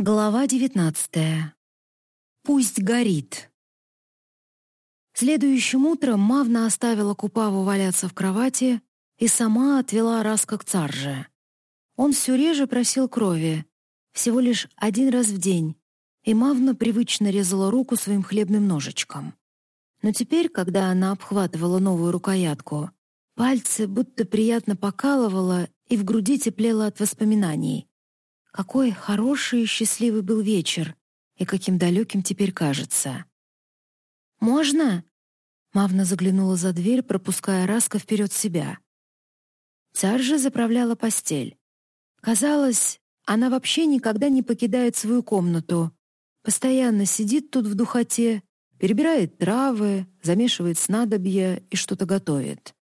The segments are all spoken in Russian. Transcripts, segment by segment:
Глава девятнадцатая. Пусть горит. Следующим утром Мавна оставила Купаву валяться в кровати и сама отвела Раска к царже. Он все реже просил крови, всего лишь один раз в день, и Мавна привычно резала руку своим хлебным ножичком. Но теперь, когда она обхватывала новую рукоятку, пальцы будто приятно покалывало и в груди теплело от воспоминаний. Какой хороший и счастливый был вечер, и каким далеким теперь кажется. «Можно?» Мавна заглянула за дверь, пропуская Раска вперед себя. Царь же заправляла постель. Казалось, она вообще никогда не покидает свою комнату. Постоянно сидит тут в духоте, перебирает травы, замешивает снадобья и что-то готовит.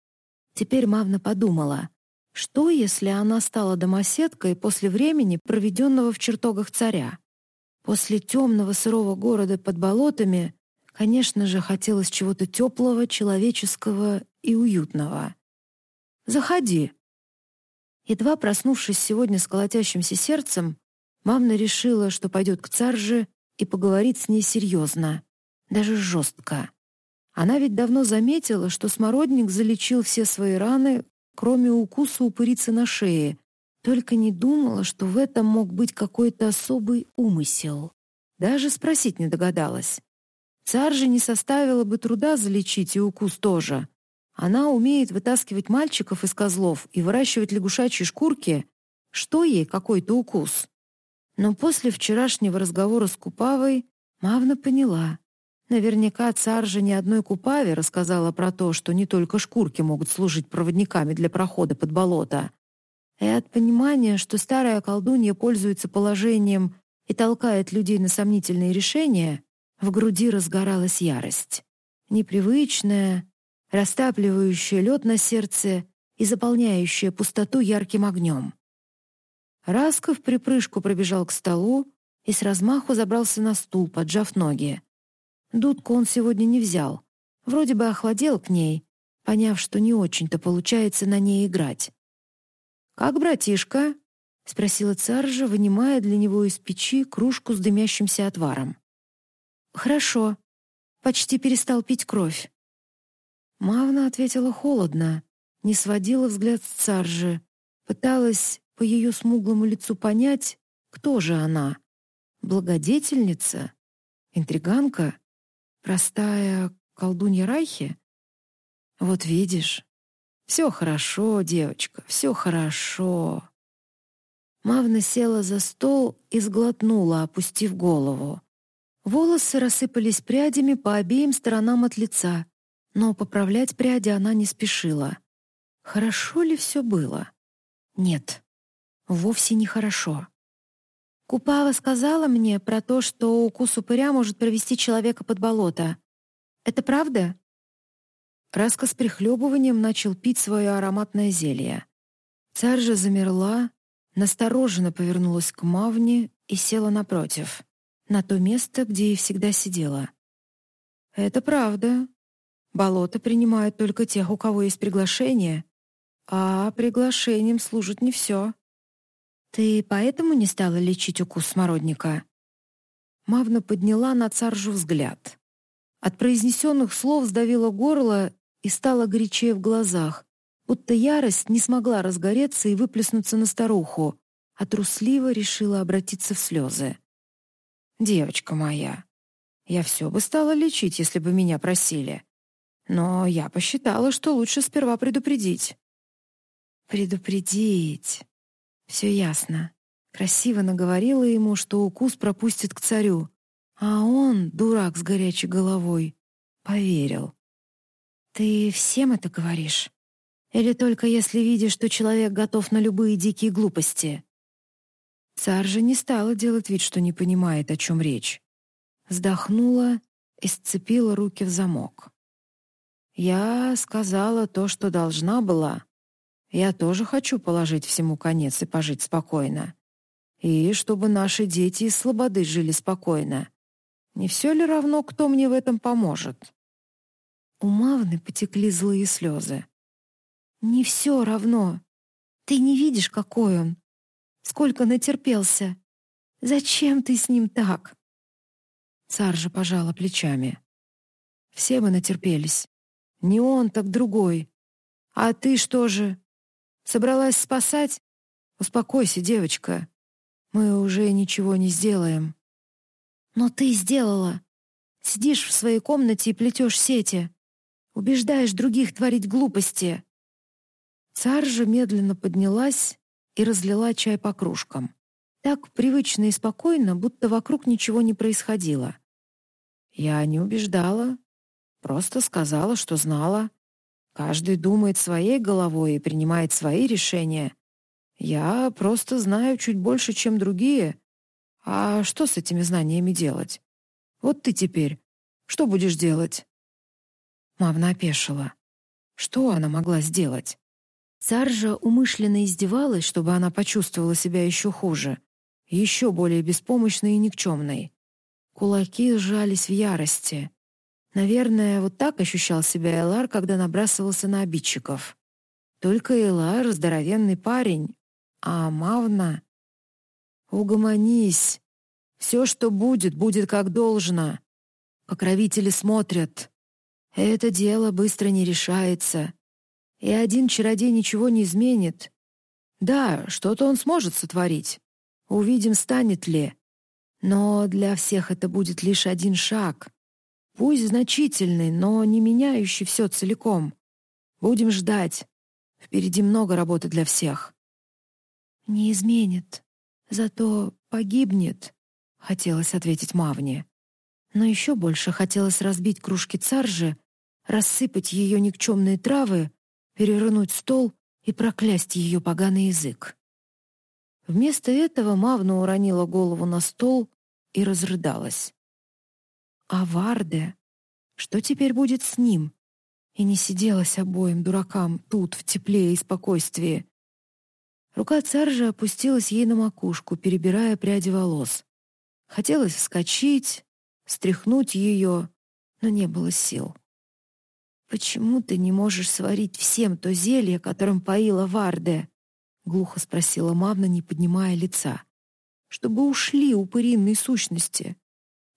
Теперь Мавна подумала, что, если она стала домоседкой после времени, проведенного в чертогах царя? После темного сырого города под болотами, конечно же, хотелось чего-то теплого, человеческого и уютного. «Заходи». Едва проснувшись сегодня с колотящимся сердцем, мамна решила, что пойдет к царже и поговорит с ней серьезно, даже жестко. Она ведь давно заметила, что смородник залечил все свои раны, кроме укуса упырицы на шее, только не думала, что в этом мог быть какой-то особый умысел. Даже спросить не догадалась. Царь же не составило бы труда залечить и укус тоже. Она умеет вытаскивать мальчиков из козлов и выращивать лягушачьи шкурки. Что ей какой-то укус? Но после вчерашнего разговора с Купавой Мавна поняла. Наверняка царь же ни одной купаве рассказала про то, что не только шкурки могут служить проводниками для прохода под болото. И от понимания, что старая колдунья пользуется положением и толкает людей на сомнительные решения, в груди разгоралась ярость. Непривычная, растапливающая лед на сердце и заполняющая пустоту ярким огнем. Расков припрыжку пробежал к столу и с размаху забрался на стул, поджав ноги. Дудку он сегодня не взял. Вроде бы охладел к ней, поняв, что не очень-то получается на ней играть. «Как братишка?» — спросила царжа, вынимая для него из печи кружку с дымящимся отваром. «Хорошо. Почти перестал пить кровь». Мавна ответила холодно, не сводила взгляд с царжи, пыталась по ее смуглому лицу понять, кто же она. Благодетельница? Интриганка? Простая колдунья Райхи? Вот видишь, все хорошо, девочка, все хорошо. Мавна села за стол и сглотнула, опустив голову. Волосы рассыпались прядями по обеим сторонам от лица, но поправлять пряди она не спешила. Хорошо ли все было? Нет, вовсе не хорошо. Купава сказала мне про то, что укус упыря может провести человека под болото. Это правда? Раска с прихлебыванием начал пить свое ароматное зелье. Царь же замерла, настороженно повернулась к Мавне и села напротив, на то место, где и всегда сидела. «Это правда. Болото принимают только тех, у кого есть приглашение, а приглашением служит не все. «Ты поэтому не стала лечить укус смородника?» Мавна подняла на царжу взгляд. От произнесенных слов сдавило горло и стало горячее в глазах, будто ярость не смогла разгореться и выплеснуться на старуху, а трусливо решила обратиться в слезы. «Девочка моя, я все бы стала лечить, если бы меня просили. Но я посчитала, что лучше сперва предупредить». «Предупредить. Все ясно. Красиво наговорила ему, что укус пропустит к царю. А он, дурак с горячей головой, поверил. «Ты всем это говоришь? Или только если видишь, что человек готов на любые дикие глупости?» Царь же не стала делать вид, что не понимает, о чем речь. Вздохнула и сцепила руки в замок. «Я сказала то, что должна была, я тоже хочу положить всему конец и пожить спокойно. И чтобы наши дети из слободы жили спокойно. Не все ли равно, кто мне в этом поможет?» У Мавны потекли злые слезы. «Не все равно. Ты не видишь, какой он. Сколько натерпелся. Зачем ты с ним так?» Царжа пожала плечами. «Все мы натерпелись. Не он, так другой. А ты что же? Собралась спасать? Успокойся, девочка. Мы уже ничего не сделаем». «Но ты сделала. Сидишь в своей комнате и плетешь сети. Убеждаешь других творить глупости». Царжа медленно поднялась и разлила чай по кружкам. Так привычно и спокойно, будто вокруг ничего не происходило. Я не убеждала, просто сказала, что знала. Каждый думает своей головой и принимает свои решения. Я просто знаю чуть больше, чем другие. А что с этими знаниями делать? Вот ты теперь. Что будешь делать?» Мавна опешила. Что она могла сделать? Царжа умышленно издевалась, чтобы она почувствовала себя еще хуже еще более беспомощной и никчемной. Кулаки сжались в ярости. Наверное, вот так ощущал себя Элар, когда набрасывался на обидчиков. Только Элар — здоровенный парень, а Мавна... «Угомонись! Все, что будет, будет как должно. Покровители смотрят. Это дело быстро не решается. И один чародей ничего не изменит. Да, что-то он сможет сотворить. Увидим, станет ли. Но для всех это будет лишь один шаг. Пусть значительный, но не меняющий все целиком. Будем ждать. Впереди много работы для всех. «Не изменит, зато погибнет», — хотелось ответить Мавне. Но еще больше хотелось разбить кружки царжи, рассыпать ее никчемные травы, перевернуть стол и проклясть ее поганый язык. Вместо этого Мавна уронила голову на стол и разрыдалась. А Варде? Что теперь будет с ним? И не сиделась обоим дуракам тут, в тепле и спокойствии. Рука царжа опустилась ей на макушку, перебирая пряди волос. Хотелось вскочить, стряхнуть ее, но не было сил. «Почему ты не можешь сварить всем то зелье, которым поила Варде?» глухо спросила Мавна, не поднимая лица. Чтобы ушли упыриные сущности,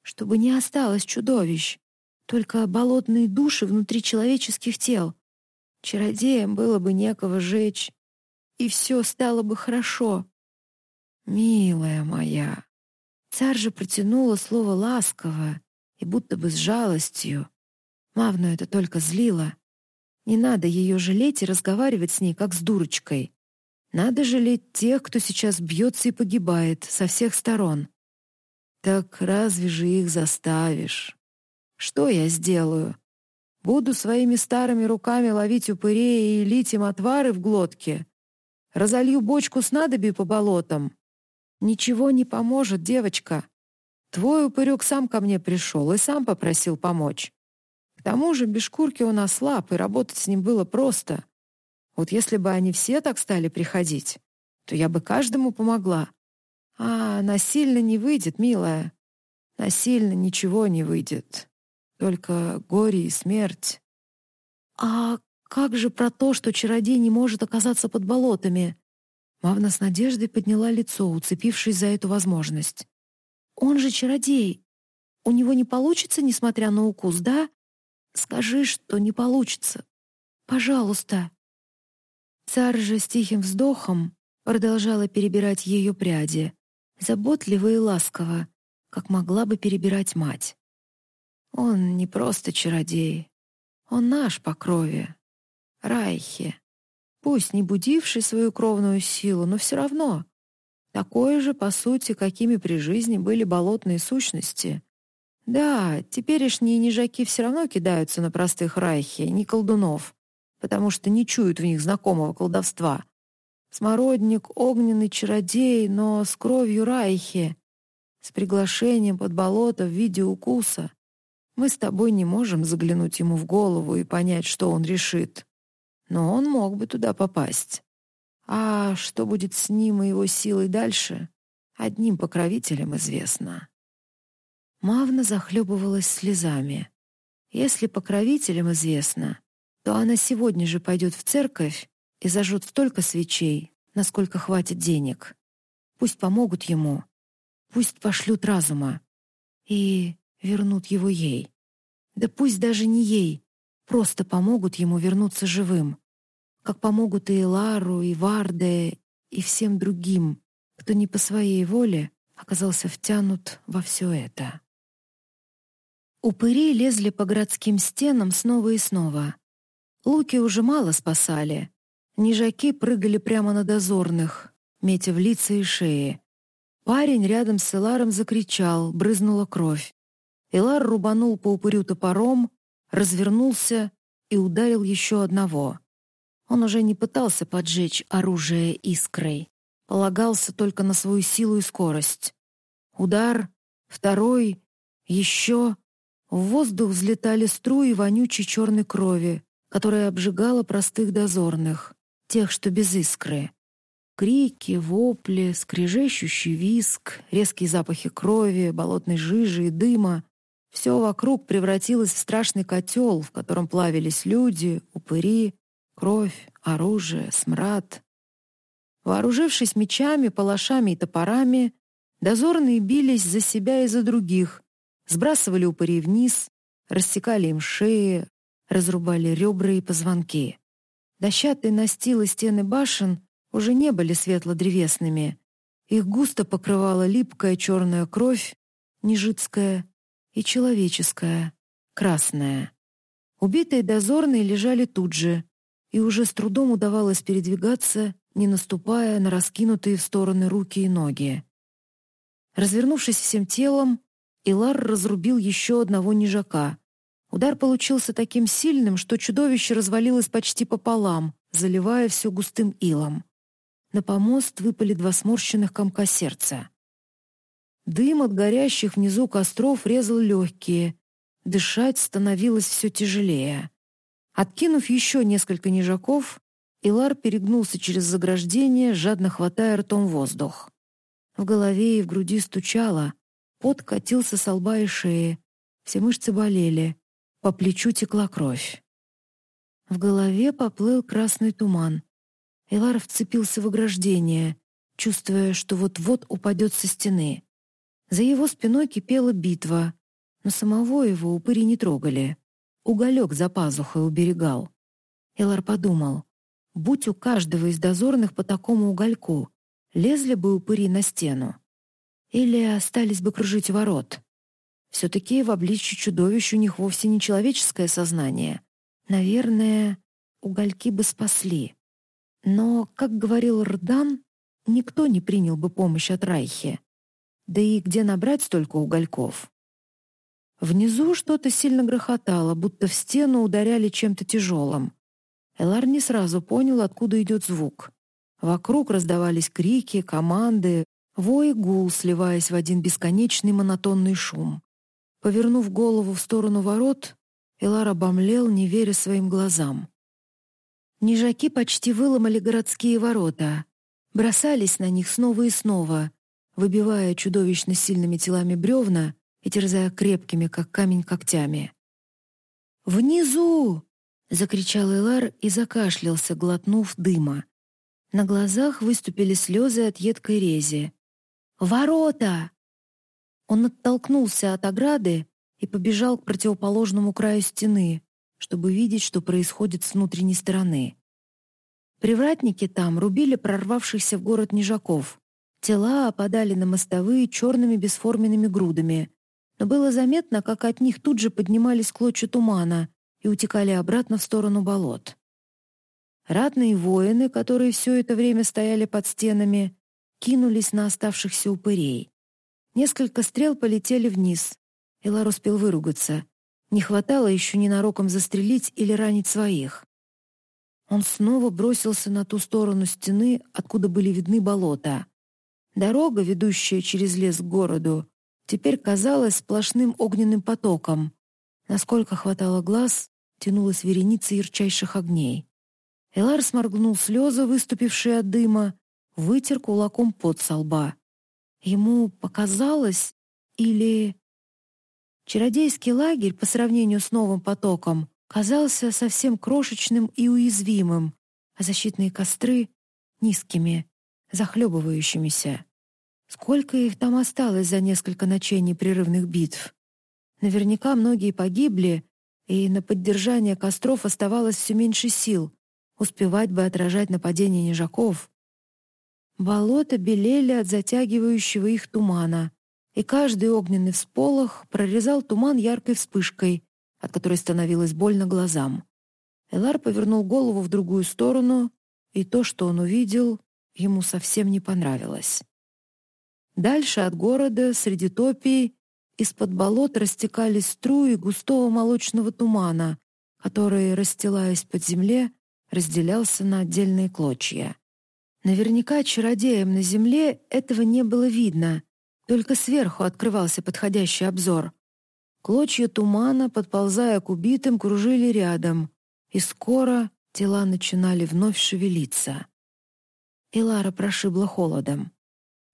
чтобы не осталось чудовищ, только болотные души внутри человеческих тел. Чародеям было бы некого жечь, и все стало бы хорошо. Милая моя, царь же протянула слово ласково и будто бы с жалостью. Мавну это только злило. Не надо ее жалеть и разговаривать с ней, как с дурочкой. Надо жалеть тех, кто сейчас бьется и погибает со всех сторон. Так разве же их заставишь? Что я сделаю? Буду своими старыми руками ловить упырей и лить им отвары в глотке? Разолью бочку с надоби по болотам? Ничего не поможет, девочка. Твой упырек сам ко мне пришел и сам попросил помочь. К тому же без шкурки он ослаб, и работать с ним было просто. Вот если бы они все так стали приходить, то я бы каждому помогла. А насильно не выйдет, милая. Насильно ничего не выйдет. Только горе и смерть. А как же про то, что чародей не может оказаться под болотами? Мавна с надеждой подняла лицо, уцепившись за эту возможность. Он же чародей. У него не получится, несмотря на укус, да? Скажи, что не получится. Пожалуйста. Царь же с тихим вздохом продолжала перебирать ее пряди, заботливо и ласково, как могла бы перебирать мать. Он не просто чародей, он наш по крови, Райхи, пусть не будивший свою кровную силу, но все равно такой же, по сути, какими при жизни были болотные сущности. Да, теперешние нежаки все равно кидаются на простых Райхи, не колдунов, потому что не чуют в них знакомого колдовства. Смородник — огненный чародей, но с кровью Райхи, с приглашением под болото в виде укуса. Мы с тобой не можем заглянуть ему в голову и понять, что он решит. Но он мог бы туда попасть. А что будет с ним и его силой дальше, одним покровителям известно. Мавна захлебывалась слезами. Если покровителям известно, то она сегодня же пойдет в церковь и зажжет столько свечей, насколько хватит денег. Пусть помогут ему. Пусть пошлют разума и вернут его ей. Да пусть даже не ей, просто помогут ему вернуться живым, как помогут и Лару, и Варде, и всем другим, кто не по своей воле оказался втянут во все это. Упыри лезли по городским стенам снова и снова. Луки уже мало спасали. Нижаки прыгали прямо на дозорных, метя в лица и шеи. Парень рядом с Эларом закричал, брызнула кровь. Элар рубанул по упырю топором, развернулся и ударил еще одного. Он уже не пытался поджечь оружие искрой, полагался только на свою силу и скорость. Удар, второй, еще. В воздух взлетали струи вонючей черной крови, которая обжигала простых дозорных, тех, что без искры. Крики, вопли, скрежещущий виск, резкие запахи крови, болотной жижи и дыма — все вокруг превратилось в страшный котел, в котором плавились люди, упыри, кровь, оружие, смрад. Вооружившись мечами, палашами и топорами, дозорные бились за себя и за других, сбрасывали упырей вниз, рассекали им шеи, разрубали ребра и позвонки. Дощатые настилы стены башен уже не были светло-древесными. Их густо покрывала липкая черная кровь, нежитская и человеческая, красная. Убитые дозорные лежали тут же, и уже с трудом удавалось передвигаться, не наступая на раскинутые в стороны руки и ноги. Развернувшись всем телом, Илар разрубил еще одного нежака. Удар получился таким сильным, что чудовище развалилось почти пополам, заливая все густым илом. На помост выпали два сморщенных комка сердца. Дым от горящих внизу костров резал легкие. Дышать становилось все тяжелее. Откинув еще несколько нежаков, Илар перегнулся через заграждение, жадно хватая ртом воздух. В голове и в груди стучало, пот катился с лба и шеи, все мышцы болели, по плечу текла кровь. В голове поплыл красный туман. Илар вцепился в ограждение, чувствуя, что вот-вот упадет со стены. За его спиной кипела битва, но самого его упыри не трогали уголек за пазухой уберегал. Элар подумал, будь у каждого из дозорных по такому угольку, лезли бы упыри на стену. Или остались бы кружить ворот. Все-таки в обличье чудовищ у них вовсе не человеческое сознание. Наверное, угольки бы спасли. Но, как говорил Рдан, никто не принял бы помощь от Райхи. Да и где набрать столько угольков? Внизу что-то сильно грохотало, будто в стену ударяли чем-то тяжелым. Элар не сразу понял, откуда идет звук. Вокруг раздавались крики, команды, вой гул, сливаясь в один бесконечный монотонный шум. Повернув голову в сторону ворот, Элар обомлел, не веря своим глазам. Нижаки почти выломали городские ворота, бросались на них снова и снова, выбивая чудовищно сильными телами бревна и терзая крепкими, как камень, когтями. «Внизу!» — закричал Элар и закашлялся, глотнув дыма. На глазах выступили слезы от едкой рези. «Ворота!» Он оттолкнулся от ограды и побежал к противоположному краю стены, чтобы видеть, что происходит с внутренней стороны. Привратники там рубили прорвавшихся в город нежаков. Тела опадали на мостовые черными бесформенными грудами, но было заметно, как от них тут же поднимались клочья тумана и утекали обратно в сторону болот. Ратные воины, которые все это время стояли под стенами, кинулись на оставшихся упырей. Несколько стрел полетели вниз. Элар успел выругаться. Не хватало еще ненароком застрелить или ранить своих. Он снова бросился на ту сторону стены, откуда были видны болота. Дорога, ведущая через лес к городу, теперь казалась сплошным огненным потоком. Насколько хватало глаз, тянулась вереница ярчайших огней. Элар сморгнул слезы, выступившие от дыма, вытер кулаком пот со лба. Ему показалось или... Чародейский лагерь по сравнению с новым потоком казался совсем крошечным и уязвимым, а защитные костры — низкими, захлебывающимися. Сколько их там осталось за несколько ночей непрерывных битв? Наверняка многие погибли, и на поддержание костров оставалось все меньше сил. Успевать бы отражать нападение нежаков. Болота белели от затягивающего их тумана, и каждый огненный всполох прорезал туман яркой вспышкой, от которой становилось больно глазам. Элар повернул голову в другую сторону, и то, что он увидел, ему совсем не понравилось. Дальше от города, среди топий, из-под болот растекались струи густого молочного тумана, который, расстилаясь под земле, разделялся на отдельные клочья. Наверняка чародеям на земле этого не было видно, только сверху открывался подходящий обзор. Клочья тумана, подползая к убитым, кружили рядом, и скоро тела начинали вновь шевелиться. Илара прошибла холодом.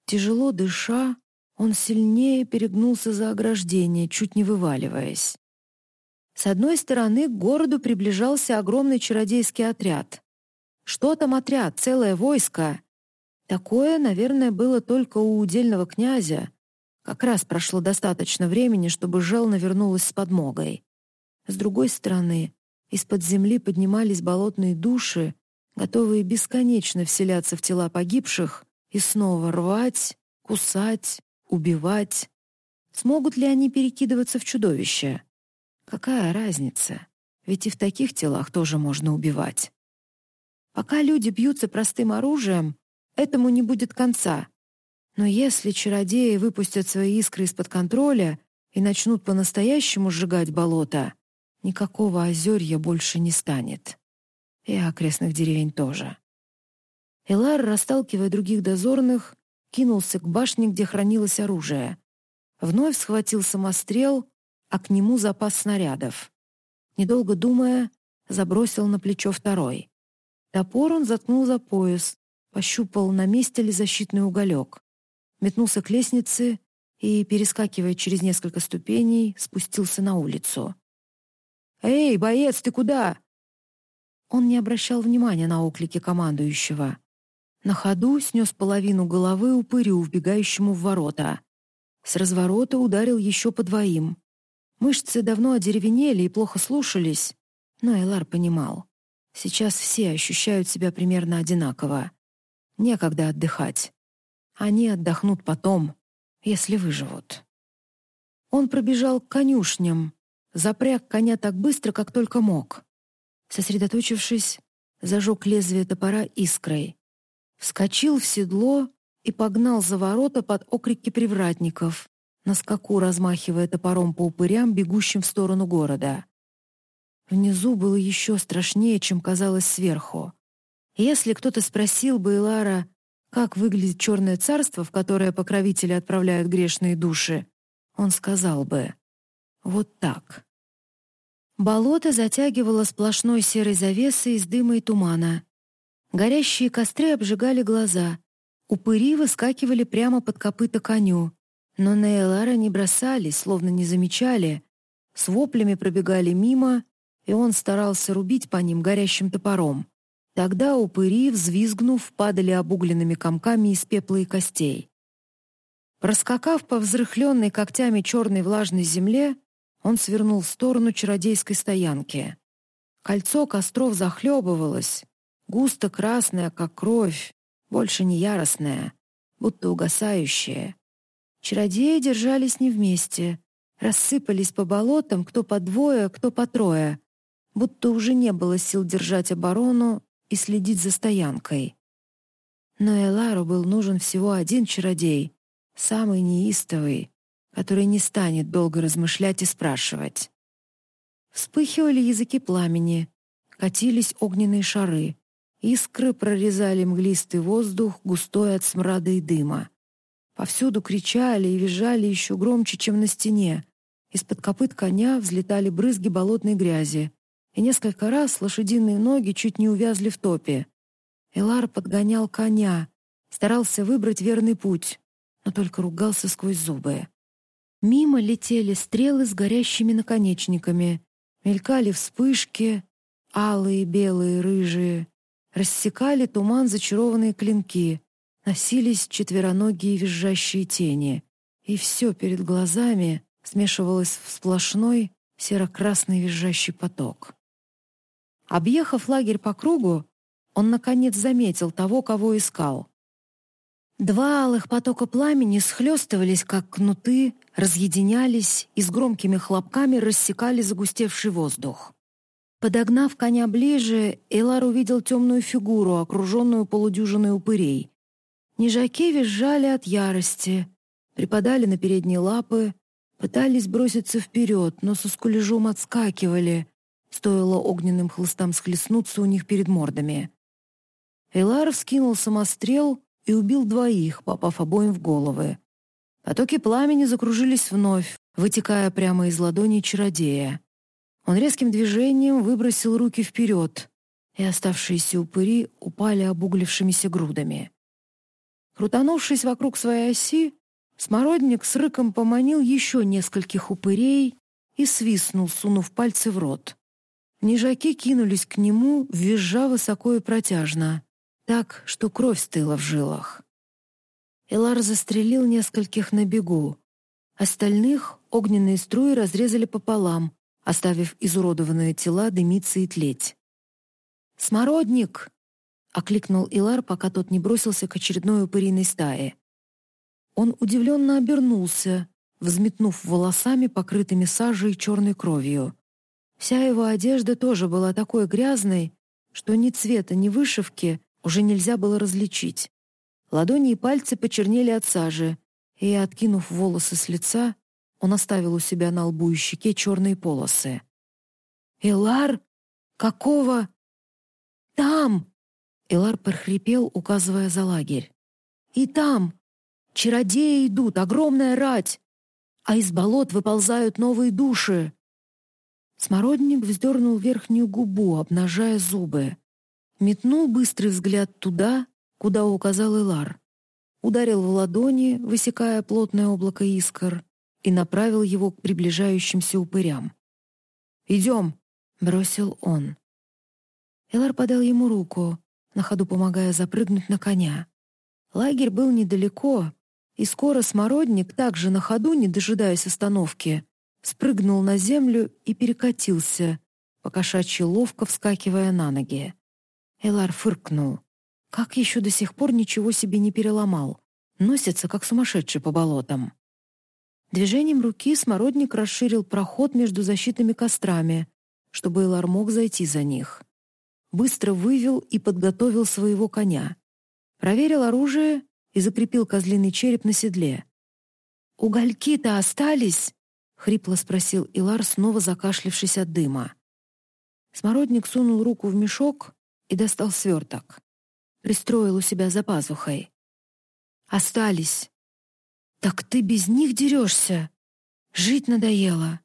Тяжело дыша, он сильнее перегнулся за ограждение, чуть не вываливаясь. С одной стороны к городу приближался огромный чародейский отряд. Что там отряд? Целое войско. Такое, наверное, было только у удельного князя. Как раз прошло достаточно времени, чтобы Желна вернулась с подмогой. С другой стороны, из-под земли поднимались болотные души, готовые бесконечно вселяться в тела погибших и снова рвать, кусать, убивать. Смогут ли они перекидываться в чудовища? Какая разница? Ведь и в таких телах тоже можно убивать. Пока люди бьются простым оружием, этому не будет конца. Но если чародеи выпустят свои искры из-под контроля и начнут по-настоящему сжигать болото, никакого озерья больше не станет. И окрестных деревень тоже. Элар, расталкивая других дозорных, кинулся к башне, где хранилось оружие. Вновь схватил самострел, а к нему запас снарядов. Недолго думая, забросил на плечо второй. Топор он заткнул за пояс, пощупал, на месте ли защитный уголек. Метнулся к лестнице и, перескакивая через несколько ступеней, спустился на улицу. «Эй, боец, ты куда?» Он не обращал внимания на оклики командующего. На ходу снес половину головы упырю, вбегающему в ворота. С разворота ударил еще по двоим. Мышцы давно одеревенели и плохо слушались, но Элар понимал. Сейчас все ощущают себя примерно одинаково. Некогда отдыхать. Они отдохнут потом, если выживут. Он пробежал к конюшням, запряг коня так быстро, как только мог. Сосредоточившись, зажег лезвие топора искрой вскочил в седло и погнал за ворота под окрики привратников, на скаку размахивая топором по упырям, бегущим в сторону города. Внизу было еще страшнее, чем казалось сверху. Если кто-то спросил бы Илара, как выглядит черное царство, в которое покровители отправляют грешные души, он сказал бы «Вот так». Болото затягивало сплошной серой завесой из дыма и тумана, Горящие костры обжигали глаза. Упыри выскакивали прямо под копыта коню. Но на Элара не бросались, словно не замечали. С воплями пробегали мимо, и он старался рубить по ним горящим топором. Тогда упыри, взвизгнув, падали обугленными комками из пепла и костей. Проскакав по взрыхленной когтями черной влажной земле, он свернул в сторону чародейской стоянки. Кольцо костров захлебывалось, густо красная, как кровь, больше не яростная, будто угасающая. Чародеи держались не вместе, рассыпались по болотам кто по двое, кто по трое, будто уже не было сил держать оборону и следить за стоянкой. Но Элару был нужен всего один чародей, самый неистовый, который не станет долго размышлять и спрашивать. Вспыхивали языки пламени, катились огненные шары. Искры прорезали мглистый воздух, густой от смрада и дыма. Повсюду кричали и визжали еще громче, чем на стене. Из-под копыт коня взлетали брызги болотной грязи, и несколько раз лошадиные ноги чуть не увязли в топе. Элар подгонял коня, старался выбрать верный путь, но только ругался сквозь зубы. Мимо летели стрелы с горящими наконечниками, мелькали вспышки, алые, белые, рыжие рассекали туман зачарованные клинки, носились четвероногие визжащие тени, и все перед глазами смешивалось в сплошной серо-красный визжащий поток. Объехав лагерь по кругу, он, наконец, заметил того, кого искал. Два алых потока пламени схлестывались, как кнуты, разъединялись и с громкими хлопками рассекали загустевший воздух. Подогнав коня ближе, Элар увидел темную фигуру, окруженную полудюжиной упырей. Нежаки визжали от ярости, припадали на передние лапы, пытались броситься вперед, но со скулежом отскакивали, стоило огненным хлыстам схлестнуться у них перед мордами. Элар вскинул самострел и убил двоих, попав обоим в головы. Потоки пламени закружились вновь, вытекая прямо из ладони чародея. Он резким движением выбросил руки вперед, и оставшиеся упыри упали обуглившимися грудами. Крутанувшись вокруг своей оси, смородник с рыком поманил еще нескольких упырей и свистнул, сунув пальцы в рот. Нежаки кинулись к нему, визжа высоко и протяжно так, что кровь стыла в жилах. Элар застрелил нескольких на бегу. Остальных огненные струи разрезали пополам, оставив изуродованные тела дымиться и тлеть. «Смородник!» — окликнул Илар, пока тот не бросился к очередной упыриной стае. Он удивленно обернулся, взметнув волосами, покрытыми сажей и черной кровью. Вся его одежда тоже была такой грязной, что ни цвета, ни вышивки уже нельзя было различить. Ладони и пальцы почернели от сажи, и, откинув волосы с лица, он оставил у себя на лбу и щеке черные полосы. «Элар? Какого?» «Там!» — Элар прохрипел, указывая за лагерь. «И там! Чародеи идут, огромная рать! А из болот выползают новые души!» Смородник вздернул верхнюю губу, обнажая зубы. Метнул быстрый взгляд туда, куда указал Элар. Ударил в ладони, высекая плотное облако искр, и направил его к приближающимся упырям. «Идем!» — бросил он. Элар подал ему руку, на ходу помогая запрыгнуть на коня. Лагерь был недалеко, и скоро смородник, также на ходу, не дожидаясь остановки, спрыгнул на землю и перекатился, покошачьи ловко вскакивая на ноги. Элар фыркнул. Как еще до сих пор ничего себе не переломал? Носится, как сумасшедший по болотам. Движением руки смородник расширил проход между защитными кострами, чтобы Элар мог зайти за них. Быстро вывел и подготовил своего коня. Проверил оружие и закрепил козлиный череп на седле. «Угольки-то остались?» — хрипло спросил Илар, снова закашлившись от дыма. Смородник сунул руку в мешок и достал сверток. Пристроил у себя за пазухой. «Остались. Так ты без них дерешься? Жить надоело».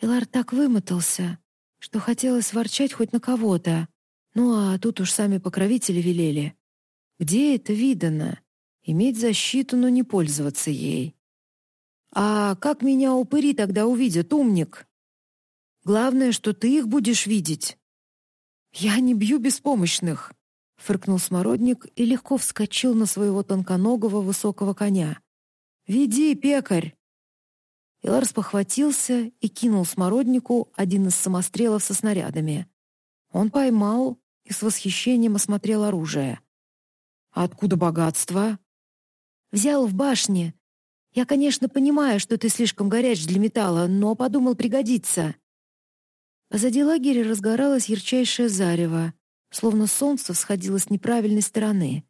Илар так вымотался, что хотелось ворчать хоть на кого-то. Ну а тут уж сами покровители велели. Где это видано? Иметь защиту, но не пользоваться ей. «А как меня упыри тогда увидят, умник?» «Главное, что ты их будешь видеть. «Я не бью беспомощных!» — фыркнул Смородник и легко вскочил на своего тонконогого высокого коня. «Веди, пекарь!» Иларс похватился и кинул Смороднику один из самострелов со снарядами. Он поймал и с восхищением осмотрел оружие. «А откуда богатство?» «Взял в башне. Я, конечно, понимаю, что ты слишком горяч для металла, но подумал пригодится». Позади лагеря разгоралось ярчайшее зарево, словно солнце всходило с неправильной стороны.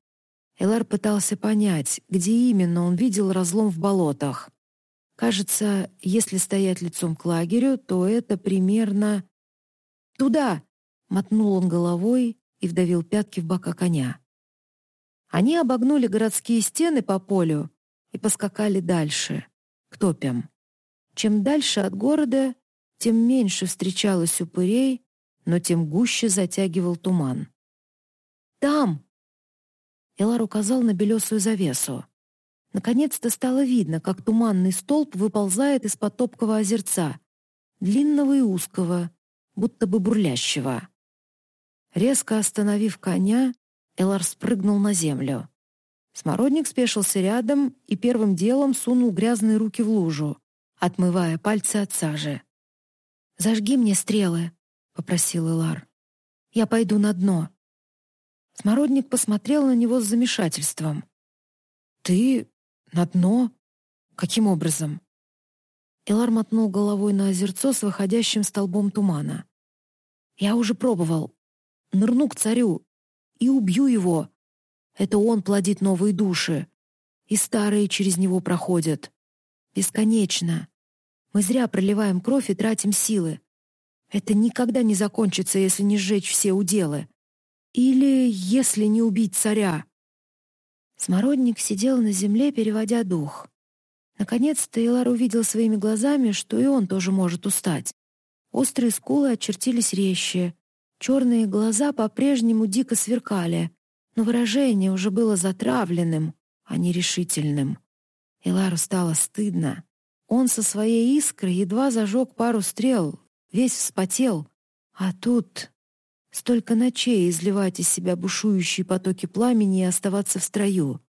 Элар пытался понять, где именно он видел разлом в болотах. Кажется, если стоять лицом к лагерю, то это примерно... «Туда!» — мотнул он головой и вдавил пятки в бока коня. Они обогнули городские стены по полю и поскакали дальше, к топям. Чем дальше от города, тем меньше встречалось упырей, но тем гуще затягивал туман. «Там!» Элар указал на белесую завесу. Наконец-то стало видно, как туманный столб выползает из-под топкого озерца, длинного и узкого, будто бы бурлящего. Резко остановив коня, Элар спрыгнул на землю. Смородник спешился рядом и первым делом сунул грязные руки в лужу, отмывая пальцы от сажи. «Зажги мне стрелы», — попросил Илар. «Я пойду на дно». Смородник посмотрел на него с замешательством. «Ты на дно? Каким образом?» Элар мотнул головой на озерцо с выходящим столбом тумана. «Я уже пробовал. Нырну к царю и убью его. Это он плодит новые души, и старые через него проходят. Бесконечно. Мы зря проливаем кровь и тратим силы. Это никогда не закончится, если не сжечь все уделы. Или если не убить царя». Смородник сидел на земле, переводя дух. Наконец-то Илар увидел своими глазами, что и он тоже может устать. Острые скулы очертились резче. Черные глаза по-прежнему дико сверкали, но выражение уже было затравленным, а не решительным. Илару стало стыдно. Он со своей искрой едва зажег пару стрел, весь вспотел. А тут столько ночей изливать из себя бушующие потоки пламени и оставаться в строю.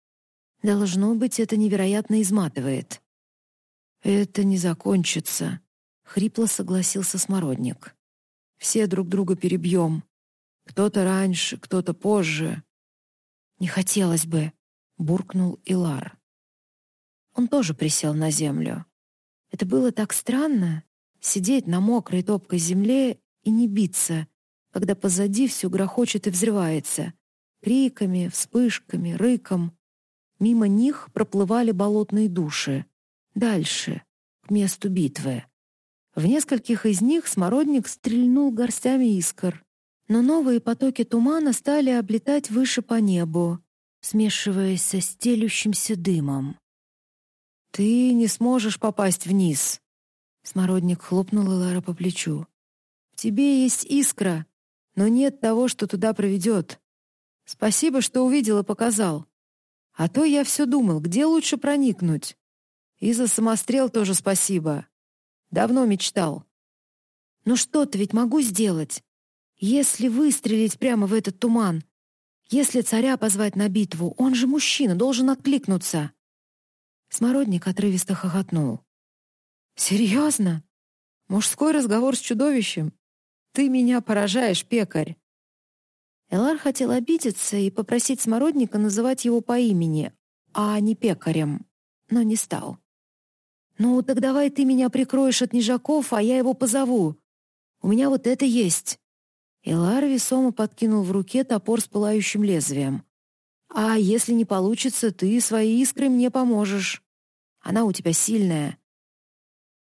Должно быть, это невероятно изматывает. Это не закончится, хрипло согласился Смородник. Все друг друга перебьем. Кто-то раньше, кто-то позже. Не хотелось бы, буркнул Илар. Он тоже присел на землю. Это было так странно сидеть на мокрой топкой земле и не биться, когда позади все грохочет и взрывается криками, вспышками, рыком. Мимо них проплывали болотные души. Дальше, к месту битвы. В нескольких из них смородник стрельнул горстями искр, но новые потоки тумана стали облетать выше по небу, смешиваясь со стелющимся дымом. «Ты не сможешь попасть вниз!» Смородник хлопнул Элара по плечу. «В тебе есть искра, но нет того, что туда проведет. Спасибо, что увидел и показал. А то я все думал, где лучше проникнуть. И за самострел тоже спасибо. Давно мечтал. Ну что-то ведь могу сделать. Если выстрелить прямо в этот туман, если царя позвать на битву, он же мужчина, должен откликнуться. Смородник отрывисто хохотнул. Серьезно? Мужской разговор с чудовищем? Ты меня поражаешь, пекарь. Элар хотел обидеться и попросить Смородника называть его по имени, а не пекарем, но не стал. «Ну, так давай ты меня прикроешь от нежаков, а я его позову. У меня вот это есть». Элар весомо подкинул в руке топор с пылающим лезвием. «А если не получится, ты своей искрой мне поможешь. Она у тебя сильная».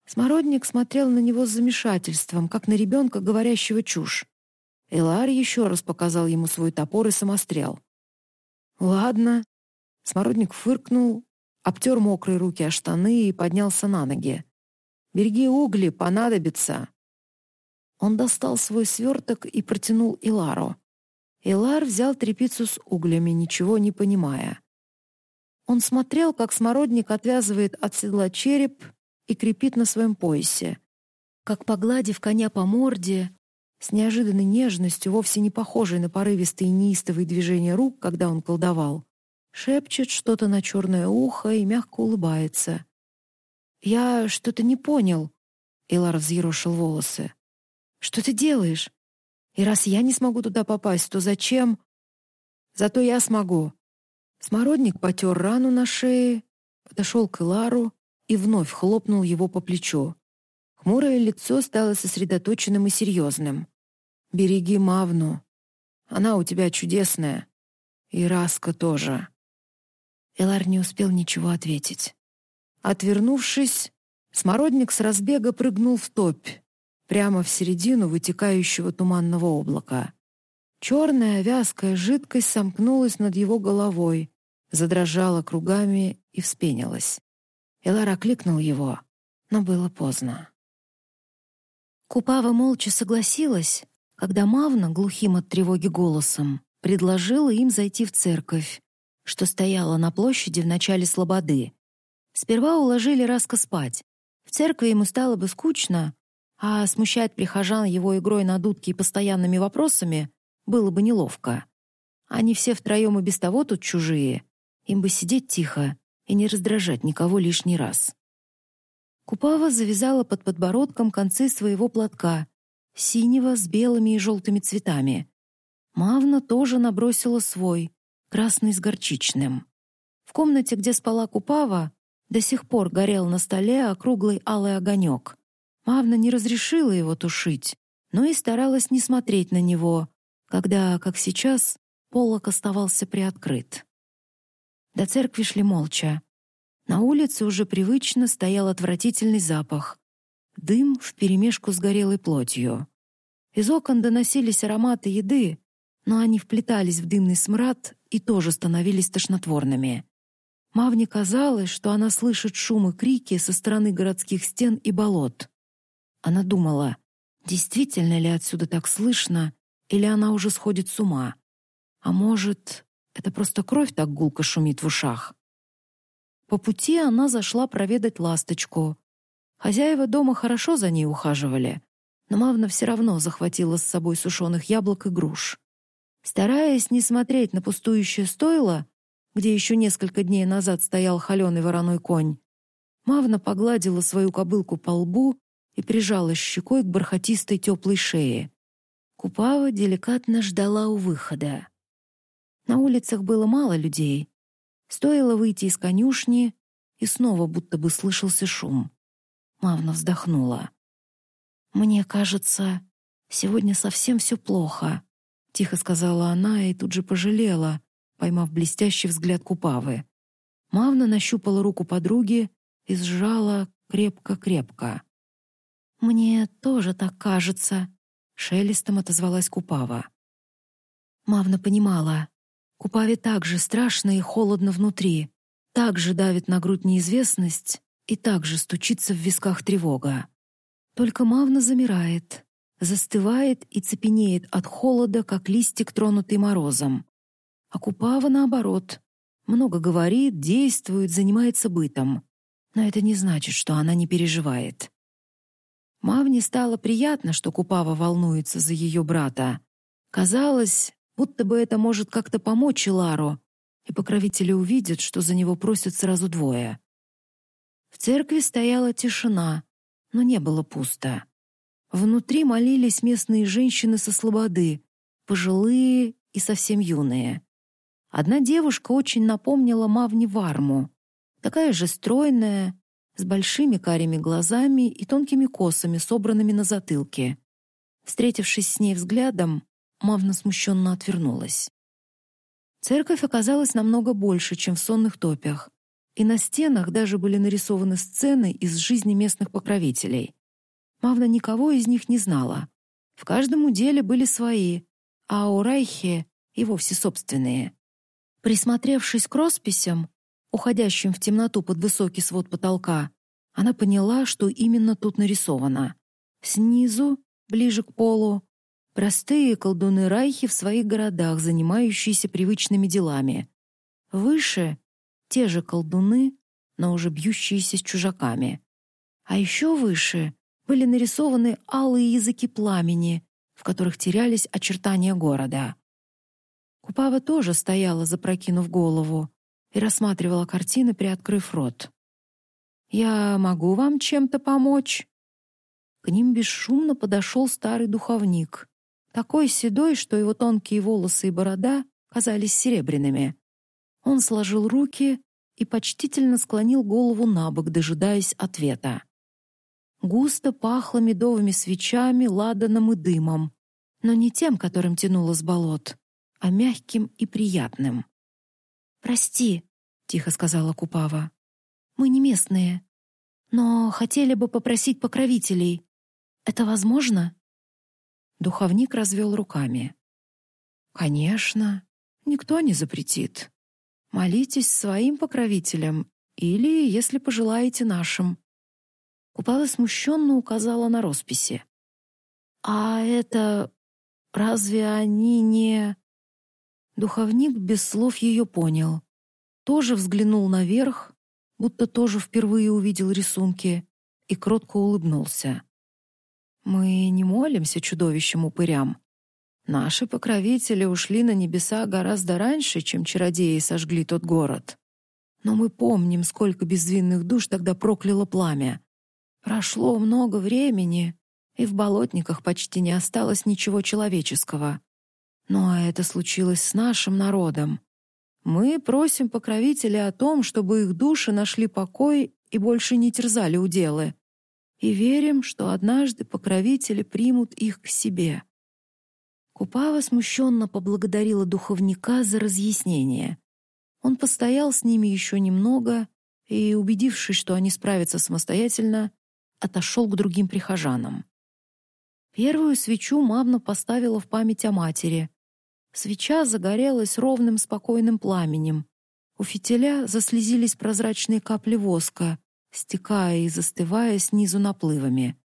Смородник смотрел на него с замешательством, как на ребенка, говорящего чушь. Элар еще раз показал ему свой топор и самострел. «Ладно». Смородник фыркнул, обтер мокрые руки о штаны и поднялся на ноги. «Береги угли, понадобится». Он достал свой сверток и протянул Илару. Илар взял тряпицу с углями, ничего не понимая. Он смотрел, как смородник отвязывает от седла череп и крепит на своем поясе, как, погладив коня по морде, с неожиданной нежностью, вовсе не похожей на порывистые неистовые движения рук, когда он колдовал, шепчет что-то на черное ухо и мягко улыбается. «Я что-то не понял», — Илар взъерошил волосы. «Что ты делаешь? И раз я не смогу туда попасть, то зачем?» «Зато я смогу». Смородник потер рану на шее, подошел к Илару и вновь хлопнул его по плечу. Хмурое лицо стало сосредоточенным и серьезным. Береги Мавну. Она у тебя чудесная. И Раска тоже. Элар не успел ничего ответить. Отвернувшись, смородник с разбега прыгнул в топь, прямо в середину вытекающего туманного облака. Черная вязкая жидкость сомкнулась над его головой, задрожала кругами и вспенилась. Элар окликнул его, но было поздно. Купава молча согласилась, когда Мавна, глухим от тревоги голосом, предложила им зайти в церковь, что стояла на площади в начале слободы. Сперва уложили Раска спать. В церкви ему стало бы скучно, а смущать прихожан его игрой на дудке и постоянными вопросами было бы неловко. Они все втроем и без того тут чужие, Им бы сидеть тихо и не раздражать никого лишний раз. Купава завязала под подбородком концы своего платка, синего с белыми и желтыми цветами. Мавна тоже набросила свой, красный с горчичным. В комнате, где спала Купава, до сих пор горел на столе округлый алый огонек. Мавна не разрешила его тушить, но и старалась не смотреть на него, когда, как сейчас, полок оставался приоткрыт. До церкви шли молча. На улице уже привычно стоял отвратительный запах. Дым вперемешку с горелой плотью. Из окон доносились ароматы еды, но они вплетались в дымный смрад и тоже становились тошнотворными. Мавне казалось, что она слышит шум и крики со стороны городских стен и болот. Она думала, действительно ли отсюда так слышно, или она уже сходит с ума. А может, это просто кровь так гулко шумит в ушах. По пути она зашла проведать ласточку. Хозяева дома хорошо за ней ухаживали, но Мавна все равно захватила с собой сушеных яблок и груш. Стараясь не смотреть на пустующее стойло, где еще несколько дней назад стоял холеный вороной конь, Мавна погладила свою кобылку по лбу и прижалась щекой к бархатистой теплой шее. Купава деликатно ждала у выхода. На улицах было мало людей. Стоило выйти из конюшни, и снова будто бы слышался шум. Мавна вздохнула. «Мне кажется, сегодня совсем все плохо», — тихо сказала она и тут же пожалела, поймав блестящий взгляд Купавы. Мавна нащупала руку подруги и сжала крепко-крепко. «Мне тоже так кажется», — шелестом отозвалась Купава. Мавна понимала, Купаве так же страшно и холодно внутри, так же давит на грудь неизвестность и так же стучится в висках тревога. Только Мавна замирает, застывает и цепенеет от холода, как листик, тронутый морозом. А Купава, наоборот, много говорит, действует, занимается бытом. Но это не значит, что она не переживает. Мавне стало приятно, что Купава волнуется за ее брата. Казалось, будто бы это может как-то помочь Илару, и покровители увидят, что за него просят сразу двое. В церкви стояла тишина, но не было пусто. Внутри молились местные женщины со слободы, пожилые и совсем юные. Одна девушка очень напомнила Мавни Варму, такая же стройная, с большими карими глазами и тонкими косами, собранными на затылке. Встретившись с ней взглядом, Мавна смущенно отвернулась. Церковь оказалась намного больше, чем в сонных топях, и на стенах даже были нарисованы сцены из жизни местных покровителей. Мавна никого из них не знала. В каждом уделе были свои, а у Райхе и вовсе собственные. Присмотревшись к росписям, уходящим в темноту под высокий свод потолка, она поняла, что именно тут нарисовано. Снизу, ближе к полу, Простые колдуны Райхи в своих городах, занимающиеся привычными делами. Выше — те же колдуны, но уже бьющиеся с чужаками. А еще выше были нарисованы алые языки пламени, в которых терялись очертания города. Купава тоже стояла, запрокинув голову, и рассматривала картины, приоткрыв рот. «Я могу вам чем-то помочь?» К ним бесшумно подошел старый духовник такой седой, что его тонкие волосы и борода казались серебряными. Он сложил руки и почтительно склонил голову на бок, дожидаясь ответа. Густо пахло медовыми свечами, ладаном и дымом, но не тем, которым тянуло с болот, а мягким и приятным. «Прости», — тихо сказала Купава, — «мы не местные, но хотели бы попросить покровителей. Это возможно?» Духовник развел руками. «Конечно, никто не запретит. Молитесь своим покровителям или, если пожелаете, нашим». Купала смущенно указала на росписи. «А это... разве они не...» Духовник без слов ее понял. Тоже взглянул наверх, будто тоже впервые увидел рисунки, и кротко улыбнулся. Мы не молимся чудовищам-упырям. Наши покровители ушли на небеса гораздо раньше, чем чародеи сожгли тот город. Но мы помним, сколько безвинных душ тогда прокляло пламя. Прошло много времени, и в болотниках почти не осталось ничего человеческого. Но это случилось с нашим народом. Мы просим покровителя о том, чтобы их души нашли покой и больше не терзали уделы. И верим, что однажды покровители примут их к себе. Купава смущенно поблагодарила духовника за разъяснение. Он постоял с ними еще немного и, убедившись, что они справятся самостоятельно, отошел к другим прихожанам. Первую свечу Мавна поставила в память о матери. Свеча загорелась ровным спокойным пламенем. У фитиля заслезились прозрачные капли воска, стекая и застывая снизу наплывами.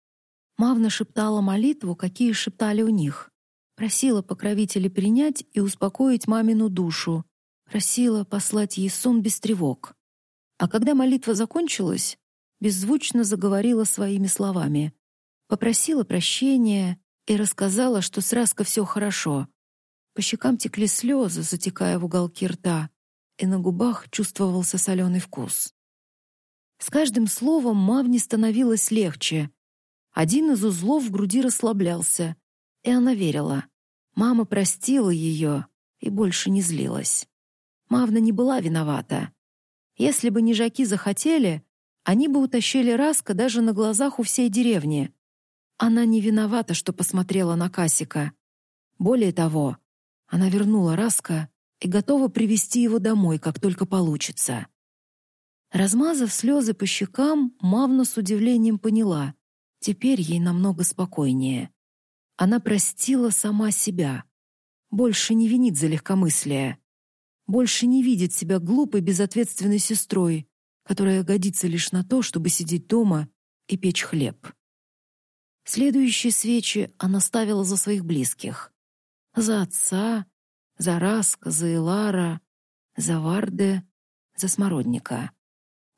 Мавна шептала молитву, какие шептали у них. Просила покровителей принять и успокоить мамину душу. Просила послать ей сон без тревог. А когда молитва закончилась, беззвучно заговорила своими словами. Попросила прощения и рассказала, что с Раско все хорошо. По щекам текли слезы, затекая в уголки рта, и на губах чувствовался соленый вкус. С каждым словом Мавне становилось легче. Один из узлов в груди расслаблялся, и она верила. Мама простила ее и больше не злилась. Мавна не была виновата. Если бы нежаки захотели, они бы утащили Раска даже на глазах у всей деревни. Она не виновата, что посмотрела на Касика. Более того, она вернула Раска и готова привести его домой, как только получится. Размазав слезы по щекам, Мавна с удивлением поняла. Теперь ей намного спокойнее. Она простила сама себя. Больше не винит за легкомыслие. Больше не видит себя глупой, безответственной сестрой, которая годится лишь на то, чтобы сидеть дома и печь хлеб. Следующие свечи она ставила за своих близких. За отца, за Раска, за Элара, за Варде, за Смородника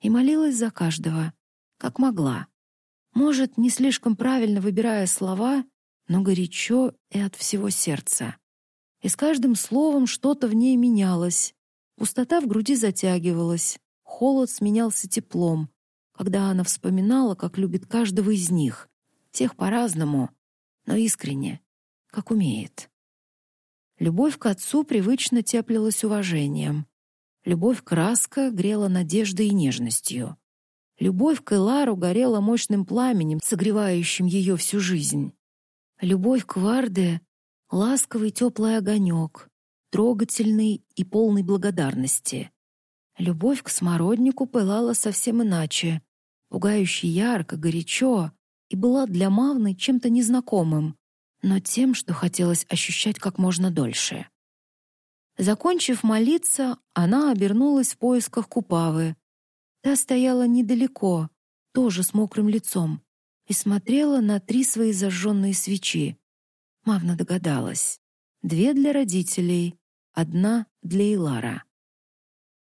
и молилась за каждого, как могла. Может, не слишком правильно выбирая слова, но горячо и от всего сердца. И с каждым словом что-то в ней менялось. Пустота в груди затягивалась, холод сменялся теплом, когда она вспоминала, как любит каждого из них, всех по-разному, но искренне, как умеет. Любовь к отцу привычно теплилась уважением. Любовь краска грела надеждой и нежностью. Любовь к Элару горела мощным пламенем, согревающим ее всю жизнь. Любовь к Варде — ласковый теплый огонек, трогательный и полный благодарности. Любовь к смороднику пылала совсем иначе, пугающе ярко, горячо, и была для Мавны чем-то незнакомым, но тем, что хотелось ощущать как можно дольше. Закончив молиться, она обернулась в поисках Купавы. Та стояла недалеко, тоже с мокрым лицом, и смотрела на три свои зажженные свечи. Мавна догадалась. Две для родителей, одна для Илара.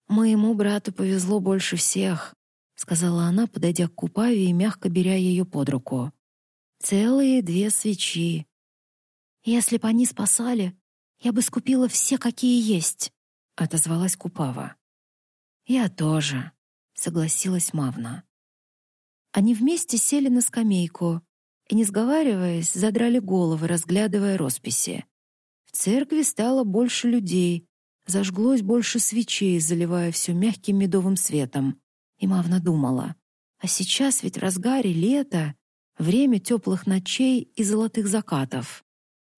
«Моему брату повезло больше всех», — сказала она, подойдя к Купаве и мягко беря ее под руку. «Целые две свечи. Если бы они спасали, я бы скупила все, какие есть», — отозвалась Купава. «Я тоже», — согласилась Мавна. Они вместе сели на скамейку и, не сговариваясь, задрали головы, разглядывая росписи. В церкви стало больше людей, зажглось больше свечей, заливая все мягким медовым светом. И Мавна думала, а сейчас ведь в разгаре лета, время теплых ночей и золотых закатов.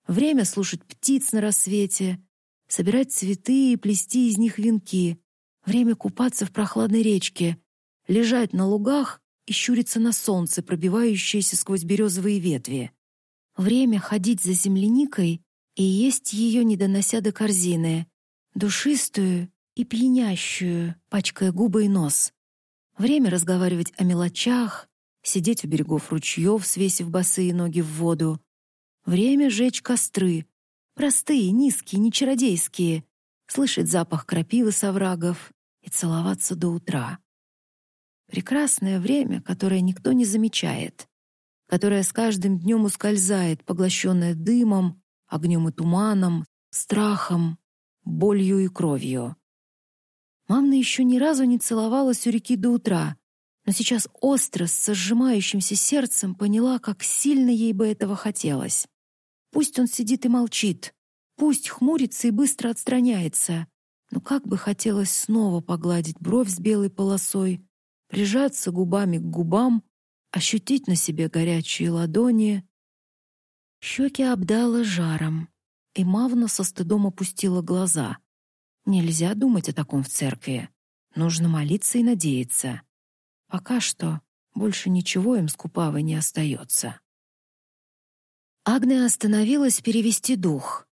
Время слушать птиц на рассвете, собирать цветы и плести из них венки. Время купаться в прохладной речке, лежать на лугах и щуриться на солнце, пробивающееся сквозь березовые ветви. Время ходить за земляникой и есть ее, не донося до корзины, душистую и пьянящую, пачкая губы и нос. Время разговаривать о мелочах, сидеть у берегов ручьев, свесив босые ноги в воду, Время жечь костры. Простые, низкие, не чародейские. Слышать запах крапивы с оврагов и целоваться до утра. Прекрасное время, которое никто не замечает, которое с каждым днем ускользает, поглощенное дымом, огнем и туманом, страхом, болью и кровью. Мамна еще ни разу не целовалась у реки до утра, но сейчас остро, с сжимающимся сердцем поняла, как сильно ей бы этого хотелось. Пусть он сидит и молчит, пусть хмурится и быстро отстраняется, но как бы хотелось снова погладить бровь с белой полосой, прижаться губами к губам, ощутить на себе горячие ладони. Щеки обдала жаром, и Мавна со стыдом опустила глаза. Нельзя думать о таком в церкви. Нужно молиться и надеяться. Пока что больше ничего им с Купавой не остается. Агне остановилась перевести дух.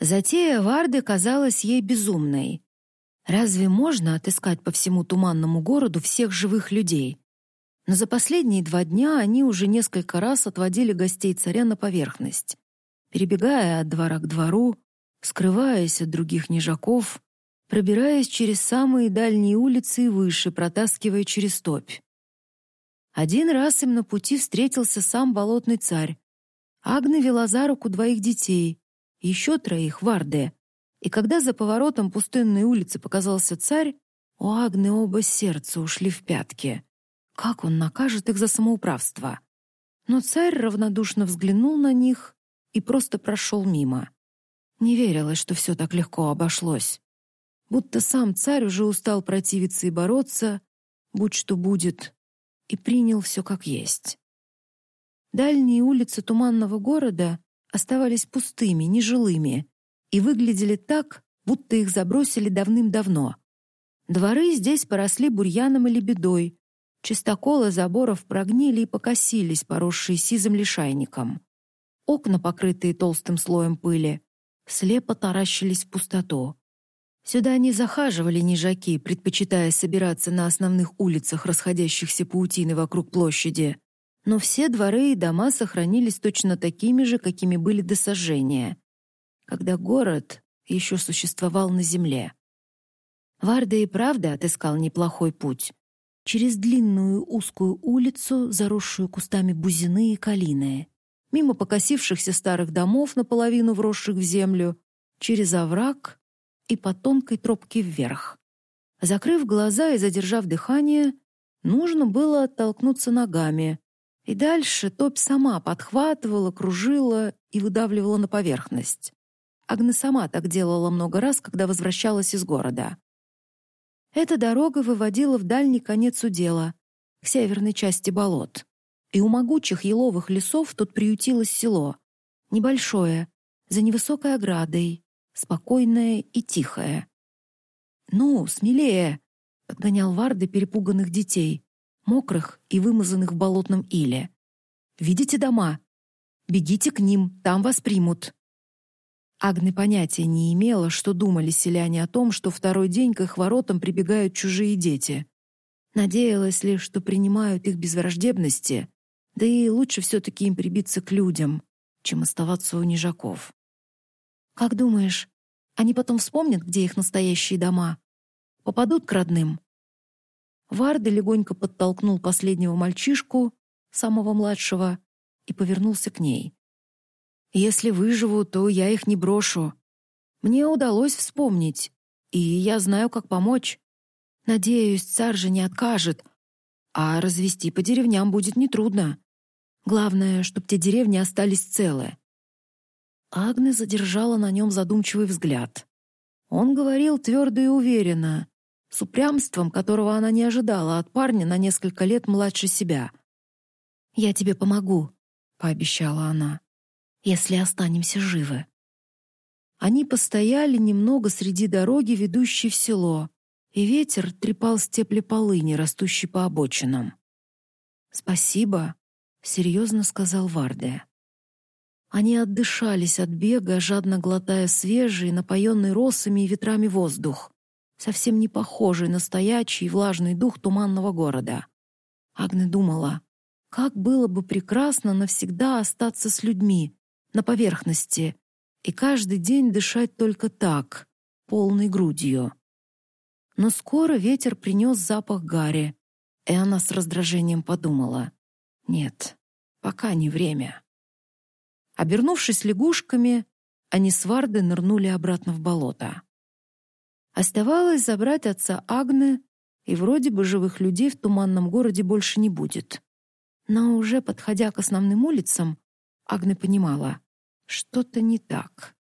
Затея Варды казалась ей безумной. Разве можно отыскать по всему туманному городу всех живых людей? Но за последние два дня они уже несколько раз отводили гостей царя на поверхность, перебегая от двора к двору, скрываясь от других нежаков, пробираясь через самые дальние улицы и выше, протаскивая через топь. Один раз им на пути встретился сам болотный царь. Агна вела за руку двоих детей, еще троих в Арде. И когда за поворотом пустынной улицы показался царь, у Агны оба сердца ушли в пятки. Как он накажет их за самоуправство? Но царь равнодушно взглянул на них и просто прошел мимо. Не верилось, что все так легко обошлось. Будто сам царь уже устал противиться и бороться, будь что будет, и принял все как есть. Дальние улицы туманного города оставались пустыми, нежилыми и выглядели так, будто их забросили давным-давно. Дворы здесь поросли бурьяном и лебедой, Чистоколы заборов прогнили и покосились, поросшие сизым лишайником. Окна, покрытые толстым слоем пыли, слепо таращились в пустоту. Сюда не захаживали нижаки, предпочитая собираться на основных улицах, расходящихся паутины вокруг площади. Но все дворы и дома сохранились точно такими же, какими были до сожжения, когда город еще существовал на земле. Варда и правда отыскал неплохой путь через длинную узкую улицу, заросшую кустами бузины и калины, мимо покосившихся старых домов, наполовину вросших в землю, через овраг и по тонкой тропке вверх. Закрыв глаза и задержав дыхание, нужно было оттолкнуться ногами, и дальше топь сама подхватывала, кружила и выдавливала на поверхность. Агна сама так делала много раз, когда возвращалась из города. Эта дорога выводила в дальний конец удела, к северной части болот. И у могучих еловых лесов тут приютилось село. Небольшое, за невысокой оградой, спокойное и тихое. «Ну, смелее!» — подгонял Варды перепуганных детей, мокрых и вымазанных в болотном иле. «Видите дома? Бегите к ним, там вас примут». Агны понятия не имела, что думали селяне о том, что второй день к их воротам прибегают чужие дети. Надеялась лишь, что принимают их без враждебности, да и лучше все-таки им прибиться к людям, чем оставаться у нежаков. «Как думаешь, они потом вспомнят, где их настоящие дома? Попадут к родным?» Варда легонько подтолкнул последнего мальчишку, самого младшего, и повернулся к ней. Если выживу, то я их не брошу. Мне удалось вспомнить, и я знаю, как помочь. Надеюсь, царь же не откажет, а развести по деревням будет нетрудно. Главное, чтобы те деревни остались целы. Агне задержала на нем задумчивый взгляд. Он говорил твердо и уверенно, с упрямством, которого она не ожидала от парня на несколько лет младше себя. «Я тебе помогу», — пообещала она если останемся живы. Они постояли немного среди дороги, ведущей в село, и ветер трепал степли полыни, растущей по обочинам. «Спасибо», — серьезно сказал Варде. Они отдышались от бега, жадно глотая свежий, напоенный росами и ветрами воздух, совсем не похожий на стоячий влажный дух туманного города. Агне думала, как было бы прекрасно навсегда остаться с людьми, на поверхности, и каждый день дышать только так, полной грудью. Но скоро ветер принес запах гари, и она с раздражением подумала: "Нет, пока не время". Обернувшись лягушками, они с Вардой нырнули обратно в болото. Оставалось забрать отца Агны, и вроде бы живых людей в туманном городе больше не будет. Но уже подходя к основным улицам, Агна понимала, что-то не так.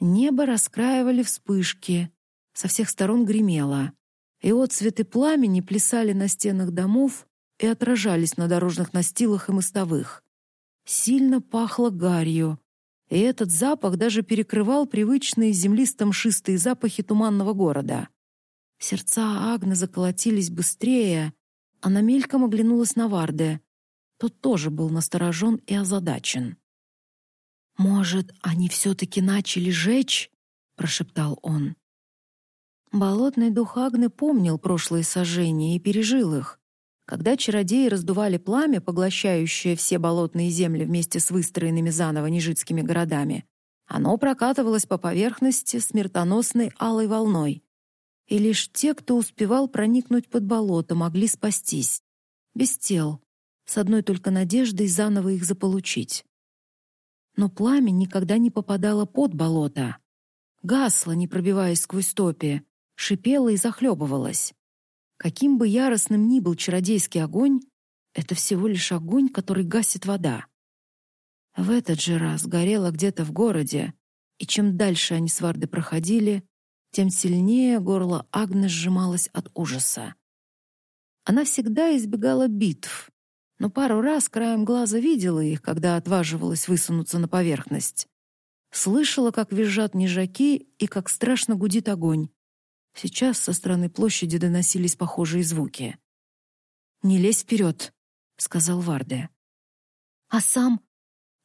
Небо раскраивали вспышки, со всех сторон гремело, и отцветы пламени плясали на стенах домов и отражались на дорожных настилах и мостовых. Сильно пахло гарью, и этот запах даже перекрывал привычные землисто-мшистые запахи туманного города. Сердца Агны заколотились быстрее, она мельком оглянулась на Варде. Тот тоже был насторожен и озадачен. «Может, они все-таки начали жечь?» — прошептал он. Болотный дух Агны помнил прошлые сожжения и пережил их. Когда чародеи раздували пламя, поглощающее все болотные земли вместе с выстроенными заново нежитскими городами, оно прокатывалось по поверхности смертоносной алой волной. И лишь те, кто успевал проникнуть под болото, могли спастись. Без тел, с одной только надеждой заново их заполучить. Но пламя никогда не попадало под болото. Гасло, не пробиваясь сквозь топи, шипело и захлебывалось. Каким бы яростным ни был чародейский огонь, это всего лишь огонь, который гасит вода. В этот же раз горело где-то в городе, и чем дальше они с Варды проходили, тем сильнее горло Агны сжималось от ужаса. Она всегда избегала битв, но пару раз краем глаза видела их, когда отваживалась высунуться на поверхность. Слышала, как визжат нежаки и как страшно гудит огонь, Сейчас со стороны площади доносились похожие звуки. «Не лезь вперед», — сказал Варде. «А сам?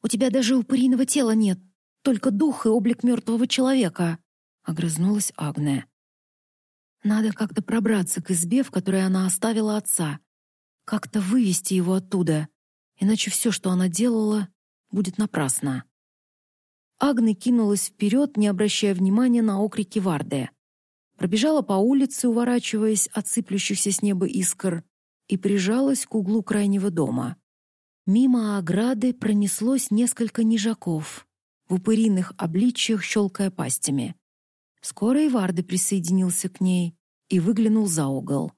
У тебя даже упыриного тела нет, только дух и облик мертвого человека», — огрызнулась Агне. «Надо как-то пробраться к избе, в которой она оставила отца, как-то вывести его оттуда, иначе все, что она делала, будет напрасно». Агне кинулась вперед, не обращая внимания на окрики Варде пробежала по улице, уворачиваясь от сыплющихся с неба искр, и прижалась к углу крайнего дома. Мимо ограды пронеслось несколько нежаков, в упыриных обличьях щелкая пастями. Скоро и Варды присоединился к ней и выглянул за угол.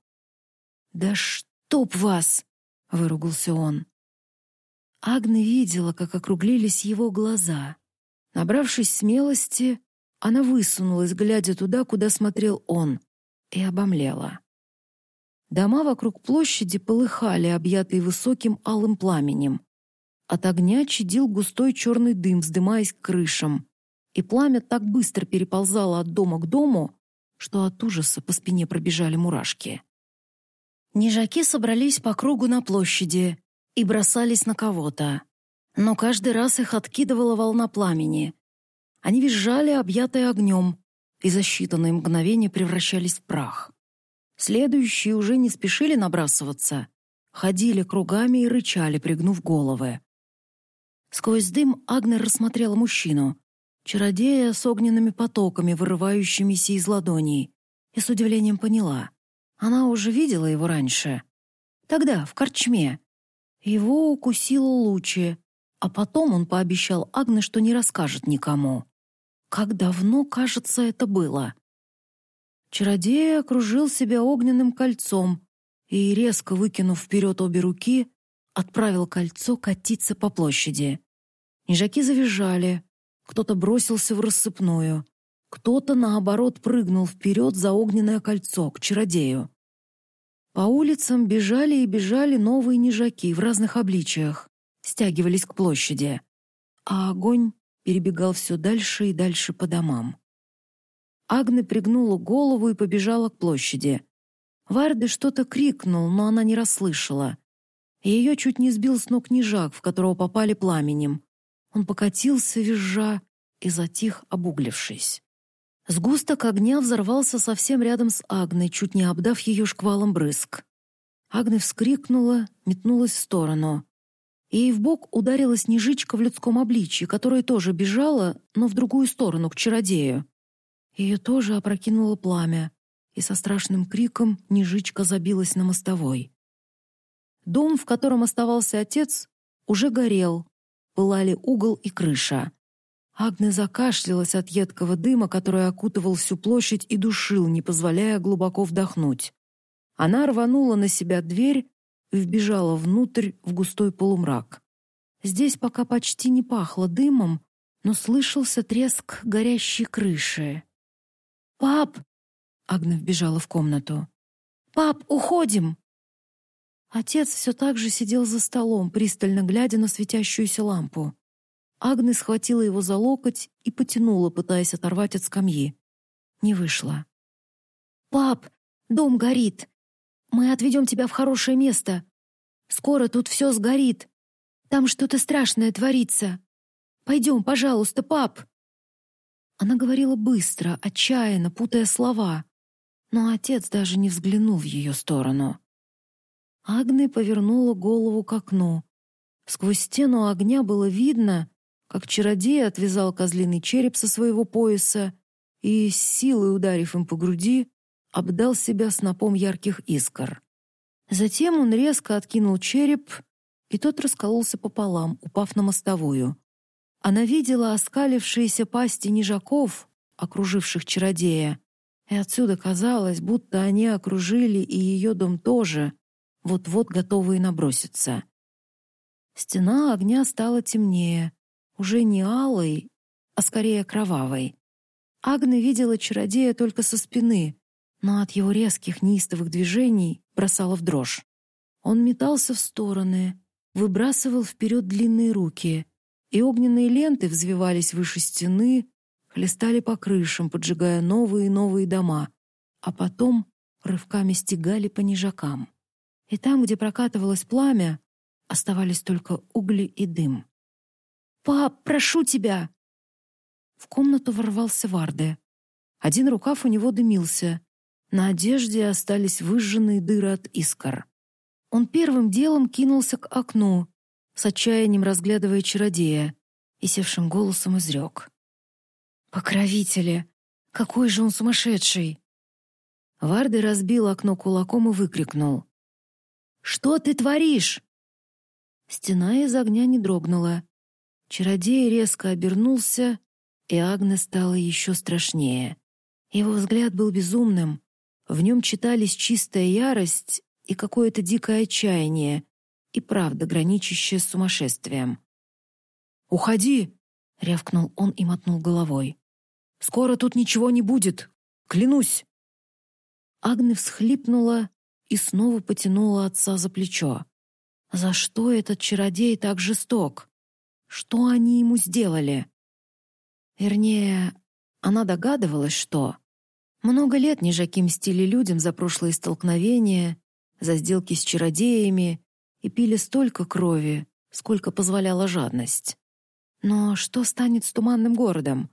«Да чтоб вас!» — выругался он. Агна видела, как округлились его глаза. Набравшись смелости, она высунулась, глядя туда, куда смотрел он, и обомлела. Дома вокруг площади полыхали, объятые высоким алым пламенем. От огня чадил густой черный дым, вздымаясь к крышам, и пламя так быстро переползало от дома к дому, что от ужаса по спине пробежали мурашки. Нежаки собрались по кругу на площади и бросались на кого-то. Но каждый раз их откидывала волна пламени, они визжали, объятые огнем, и за считанные мгновения превращались в прах. Следующие уже не спешили набрасываться, ходили кругами и рычали, пригнув головы. Сквозь дым Агнер рассмотрела мужчину, чародея с огненными потоками, вырывающимися из ладоней, и с удивлением поняла. Она уже видела его раньше. Тогда, в корчме. Его укусила Лучи, а потом он пообещал Агне, что не расскажет никому. Как давно, кажется, это было. Чародей окружил себя огненным кольцом и, резко выкинув вперед обе руки, отправил кольцо катиться по площади. Нежаки завизжали, кто-то бросился в рассыпную, кто-то, наоборот, прыгнул вперед за огненное кольцо к чародею. По улицам бежали и бежали новые нежаки в разных обличиях, стягивались к площади, а огонь перебегал все дальше и дальше по домам. Агне пригнула голову и побежала к площади. Варде что-то крикнул, но она не расслышала. Ее чуть не сбил с ног нежак, в которого попали пламенем. Он покатился, визжа, и затих, обуглившись. Сгусток огня взорвался совсем рядом с Агной, чуть не обдав ее шквалом брызг. Агне вскрикнула, метнулась в сторону. Ей в бок ударила снежичка в людском обличье, которая тоже бежала, но в другую сторону, к чародею. Ее тоже опрокинуло пламя, и со страшным криком нежичка забилась на мостовой. Дом, в котором оставался отец, уже горел, пылали угол и крыша. Агне закашлялась от едкого дыма, который окутывал всю площадь и душил, не позволяя глубоко вдохнуть. Она рванула на себя дверь вбежала внутрь в густой полумрак. Здесь пока почти не пахло дымом, но слышался треск горящей крыши. «Пап!» — Агна вбежала в комнату. «Пап, уходим!» Отец все так же сидел за столом, пристально глядя на светящуюся лампу. Агnes схватила его за локоть и потянула, пытаясь оторвать от скамьи. Не вышло. «Пап, дом горит. Мы отведем тебя в хорошее место. Скоро тут все сгорит. Там что-то страшное творится. Пойдем, пожалуйста, пап!» Она говорила быстро, отчаянно, путая слова, но отец даже не взглянул в ее сторону. Агне повернула голову к окну. Сквозь стену огня было видно, как чародей отвязал козлиный череп со своего пояса и, силой ударив им по груди, обдал себя снопом ярких искр. Затем он резко откинул череп, и тот раскололся пополам, упав на мостовую. Она видела оскалившиеся пасти нежаков, окруживших чародея, и отсюда казалось, будто они окружили и ее дом тоже, вот-вот готовые наброситься. Стена огня стала темнее, уже не алой, а скорее кровавой. Агна видела чародея только со спины, но от его резких неистовых движений бросала в дрожь. Он метался в стороны, выбрасывал вперед длинные руки, и огненные ленты взвивались выше стены, хлестали по крышам, поджигая новые и новые дома, а потом рывками стегали по нижакам. И там, где прокатывалось пламя, оставались только угли и дым. «Пап, прошу тебя!» В комнату ворвался Варде. Один рукав у него дымился. На одежде остались выжженные дыры от искр. Он первым делом кинулся к окну, с отчаянием разглядывая чародея, и севшим голосом изрек. «Покровители! Какой же он сумасшедший!» Варде разбил окно кулаком и выкрикнул. «Что ты творишь?» Стена из огня не дрогнула. Чародей резко обернулся, и Агне стало еще страшнее. Его взгляд был безумным. В нем читались чистая ярость и какое-то дикое отчаяние, и правда, граничащее с сумасшествием. «Уходи!» — рявкнул он и мотнул головой. «Скоро тут ничего не будет! Клянусь!» Агне всхлипнула и снова потянула отца за плечо. «За что этот чародей так жесток?» Что они ему сделали? Вернее, она догадывалась, что... Много лет нежаки мстили людям за прошлые столкновения, за сделки с чародеями и пили столько крови, сколько позволяла жадность. Но что станет с туманным городом?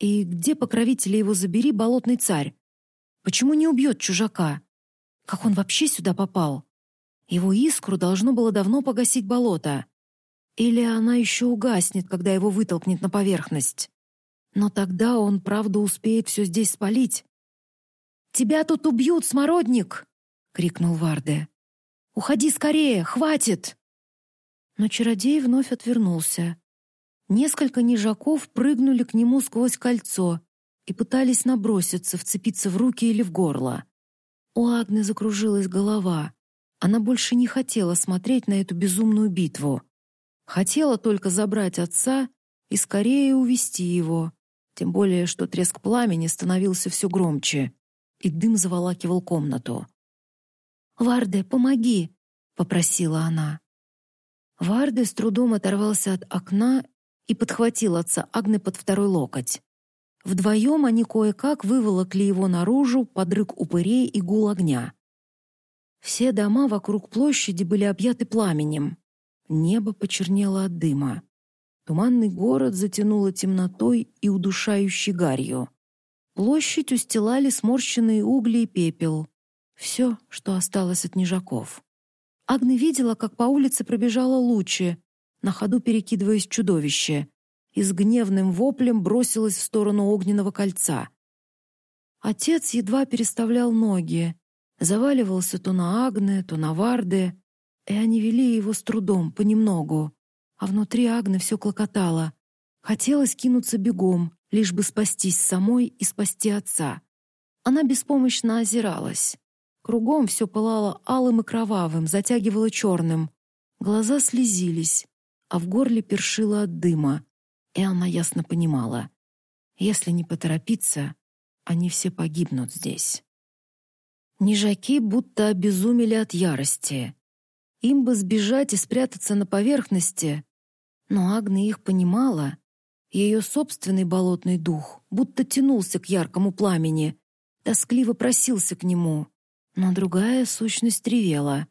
И где покровители его забери, болотный царь? Почему не убьет чужака? Как он вообще сюда попал? Его искру должно было давно погасить болото. Или она еще угаснет, когда его вытолкнет на поверхность. Но тогда он, правда, успеет все здесь спалить. «Тебя тут убьют, смородник!» — крикнул Варде. «Уходи скорее, хватит!» Но чародей вновь отвернулся. Несколько нежаков прыгнули к нему сквозь кольцо и пытались наброситься, вцепиться в руки или в горло. У Агны закружилась голова. Она больше не хотела смотреть на эту безумную битву. Хотела только забрать отца и скорее увести его, тем более что треск пламени становился все громче, и дым заволакивал комнату. «Варде, помоги!» — попросила она. Варде с трудом оторвался от окна и подхватил отца Агны под второй локоть. Вдвоем они кое-как выволокли его наружу под рык упырей и гул огня. Все дома вокруг площади были объяты пламенем. Небо почернело от дыма. Туманный город затянуло темнотой и удушающей гарью. Площадь устилали сморщенные угли и пепел. Все, что осталось от нежаков. Агна видела, как по улице пробежала Лучи, на ходу перекидываясь чудовище, и с гневным воплем бросилась в сторону огненного кольца. Отец едва переставлял ноги, заваливался то на Агне, то на Варде, и они вели его с трудом, понемногу. А внутри Агны все клокотало. Хотелось кинуться бегом, лишь бы спастись самой и спасти отца. Она беспомощно озиралась. Кругом все пылало алым и кровавым, затягивало черным. Глаза слезились, а в горле першило от дыма. И она ясно понимала. Если не поторопиться, они все погибнут здесь. Нежаки будто обезумели от ярости. Им бы сбежать и спрятаться на поверхности, но Агна их понимала. Ее собственный болотный дух будто тянулся к яркому пламени, тоскливо просился к нему. Но другая сущность ревела.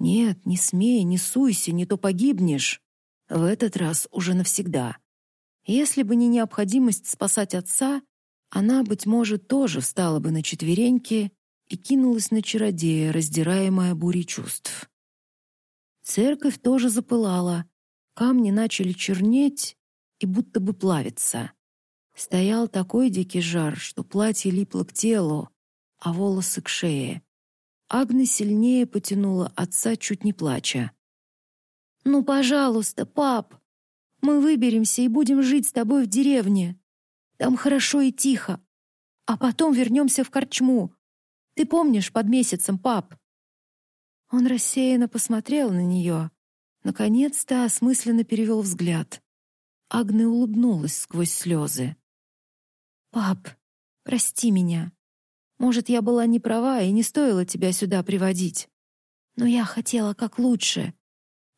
«Нет, не смей, не суйся, не то погибнешь. В этот раз уже навсегда». Если бы не необходимость спасать отца, она, быть может, тоже встала бы на четвереньки и кинулась на чародея, раздираемая бурей чувств. Церковь тоже запылала, камни начали чернеть и будто бы плавиться. Стоял такой дикий жар, что платье липло к телу, а волосы к шее. Агна сильнее потянула отца, чуть не плача. «Ну, пожалуйста, пап, мы выберемся и будем жить с тобой в деревне. Там хорошо и тихо. А потом вернемся в корчму. Ты помнишь под месяцем, пап?» Он рассеянно посмотрел на нее. Наконец-то осмысленно перевел взгляд. Агне улыбнулась сквозь слезы. «Пап, прости меня. Может, я была не права и не стоило тебя сюда приводить. Но я хотела как лучше.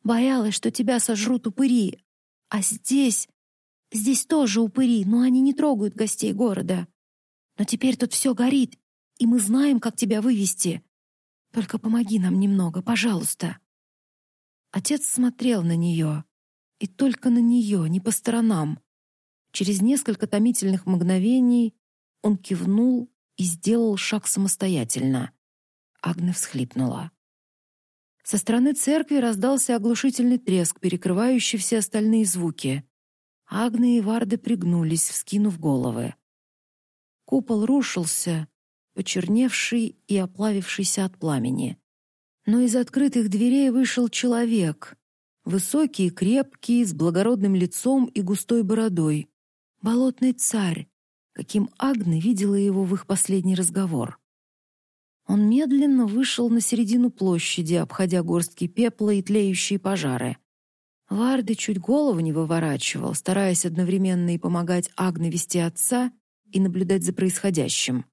Боялась, что тебя сожрут упыри. А здесь... Здесь тоже упыри, но они не трогают гостей города. Но теперь тут все горит, и мы знаем, как тебя вывести. Только помоги нам немного, пожалуйста». Отец смотрел на нее, и только на нее, не по сторонам. Через несколько томительных мгновений он кивнул и сделал шаг самостоятельно. Агне всхлипнула. Со стороны церкви раздался оглушительный треск, перекрывающий все остальные звуки. Агне и Варды пригнулись, вскинув головы. Купол рушился, почерневший и оплавившийся от пламени. Но из открытых дверей вышел человек, высокий крепкий, с благородным лицом и густой бородой. Болотный царь, каким Агна видела его в их последний разговор. Он медленно вышел на середину площади, обходя горстки пепла и тлеющие пожары. Варды чуть голову не выворачивал, стараясь одновременно и помогать Агне вести отца и наблюдать за происходящим.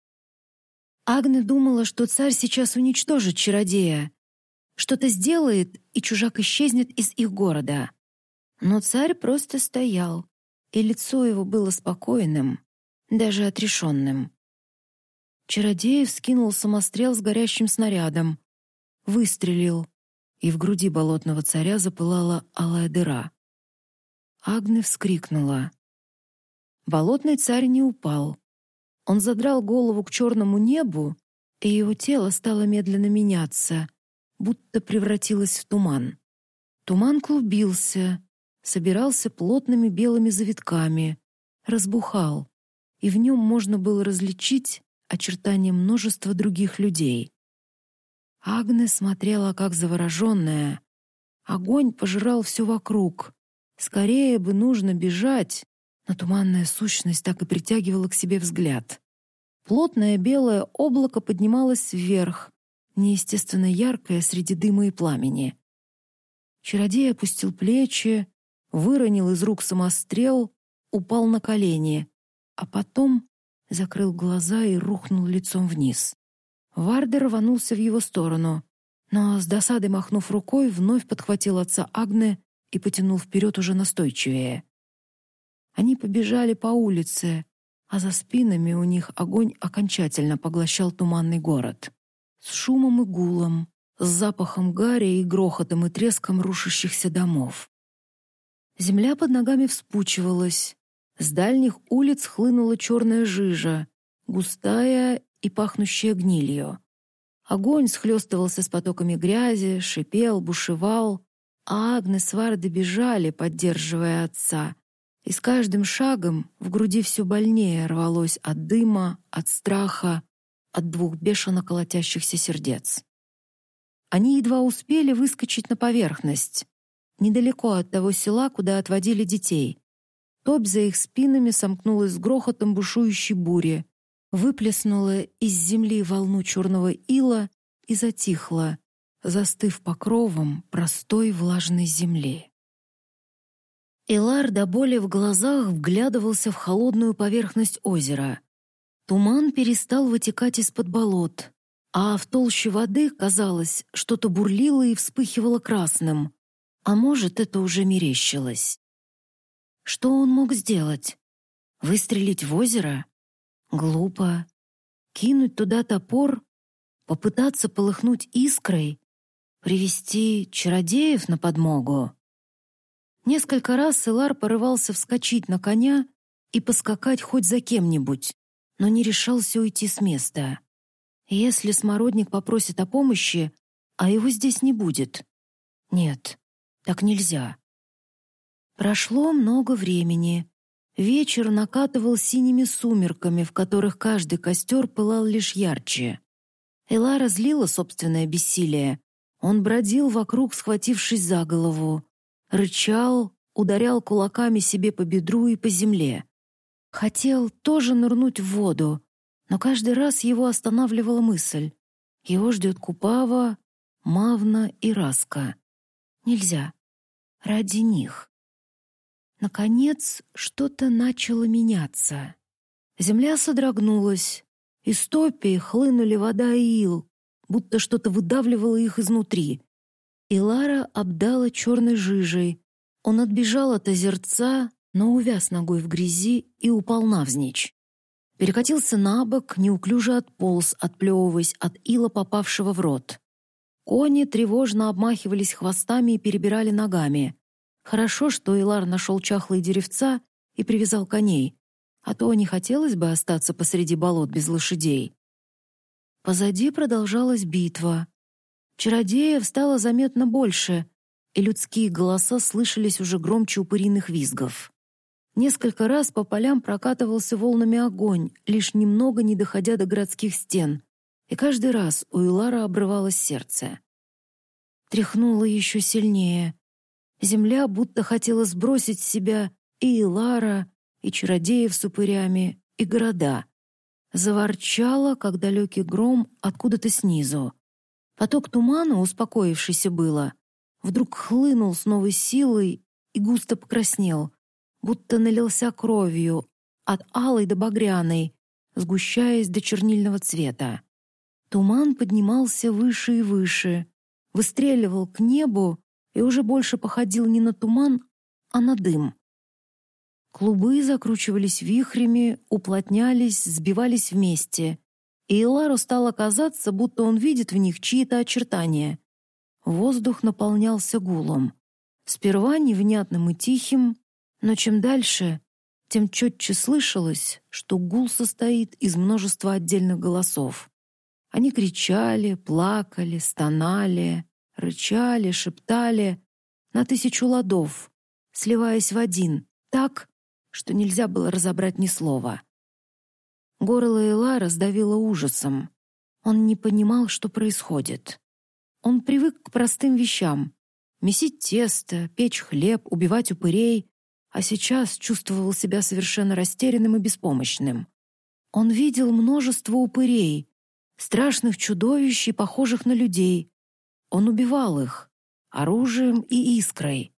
Агне думала, что царь сейчас уничтожит чародея, что-то сделает, и чужак исчезнет из их города. Но царь просто стоял, и лицо его было спокойным, даже отрешенным. Чародей вскинул самострел с горящим снарядом, выстрелил, и в груди болотного царя запылала алая дыра. Агне вскрикнула. Болотный царь не упал. Он задрал голову к черному небу, и его тело стало медленно меняться, будто превратилось в туман. Туман клубился, собирался плотными белыми завитками, разбухал, и в нем можно было различить очертания множества других людей. Агне смотрела как завороженная. Огонь пожирал все вокруг. Скорее бы нужно бежать, но туманная сущность так и притягивала к себе взгляд. Плотное белое облако поднималось вверх, неестественно яркое среди дыма и пламени. Чародей опустил плечи, выронил из рук самострел, упал на колени, а потом закрыл глаза и рухнул лицом вниз. Вардер рванулся в его сторону, но с досадой махнув рукой, вновь подхватил отца Агне и потянул вперед уже настойчивее. Они побежали по улице, а за спинами у них огонь окончательно поглощал туманный город. С шумом и гулом, с запахом гари и грохотом и треском рушащихся домов. Земля под ногами вспучивалась. С дальних улиц хлынула черная жижа, густая и пахнущая гнилью. Огонь схлестывался с потоками грязи, шипел, бушевал, а Агнес с Варды бежали, поддерживая отца, и с каждым шагом в груди все больнее рвалось от дыма, от страха, от двух бешено колотящихся сердец. Они едва успели выскочить на поверхность, недалеко от того села, куда отводили детей. топь за их спинами сомкнулась с грохотом бушующей бури, выплеснула из земли волну черного ила и затихла, застыв покровом простой влажной земли. Элар до боли в глазах вглядывался в холодную поверхность озера. Туман перестал вытекать из-под болот, а в толще воды, казалось, что-то бурлило и вспыхивало красным. А может, это уже мерещилось. Что он мог сделать? Выстрелить в озеро? Глупо. Кинуть туда топор? Попытаться полыхнуть искрой? Привести чародеев на подмогу? Несколько раз Элар порывался вскочить на коня и поскакать хоть за кем-нибудь, но не решался уйти с места. Если смородник попросит о помощи, а его здесь не будет. Нет, так нельзя. Прошло много времени. Вечер накатывал синими сумерками, в которых каждый костер пылал лишь ярче. Эла разлила собственное бессилие. Он бродил вокруг, схватившись за голову рычал, ударял кулаками себе по бедру и по земле. Хотел тоже нырнуть в воду, но каждый раз его останавливала мысль. Его ждет Купава, Мавна и Раска. Нельзя. Ради них. Наконец, что-то начало меняться. Земля содрогнулась. Из топи хлынули вода и ил, будто что-то выдавливало их изнутри. И Лара обдала черной жижей. Он отбежал от озерца, но увяз ногой в грязи и упал навзничь. Перекатился на бок, неуклюже отполз, отплевываясь от ила, попавшего в рот. Кони тревожно обмахивались хвостами и перебирали ногами. Хорошо, что Илар нашел чахлые деревца и привязал коней, а то не хотелось бы остаться посреди болот без лошадей. Позади продолжалась битва. Чародеев стало заметно больше, и людские голоса слышались уже громче упыриных визгов. Несколько раз по полям прокатывался волнами огонь, лишь немного не доходя до городских стен, и каждый раз у Илара обрывалось сердце. Тряхнуло еще сильнее. Земля будто хотела сбросить с себя и Илара, и чародеев с упырями, и города. Заворчала, как далекий гром откуда-то снизу. Поток тумана, успокоившийся было, вдруг хлынул с новой силой и густо покраснел, будто налился кровью от алой до багряной, сгущаясь до чернильного цвета. Туман поднимался выше и выше, выстреливал к небу и уже больше походил не на туман, а на дым. Клубы закручивались вихрями, уплотнялись, сбивались вместе, и Илару стало казаться, будто он видит в них чьи-то очертания. Воздух наполнялся гулом. Сперва невнятным и тихим, но чем дальше, тем четче слышалось, что гул состоит из множества отдельных голосов. Они кричали, плакали, стонали, рычали, шептали на тысячу ладов, сливаясь в один, так, что нельзя было разобрать ни слова. Горло Элара сдавило ужасом. Он не понимал, что происходит. Он привык к простым вещам — месить тесто, печь хлеб, убивать упырей, а сейчас чувствовал себя совершенно растерянным и беспомощным. Он видел множество упырей, страшных чудовищ, похожих на людей. Он убивал их оружием и искрой.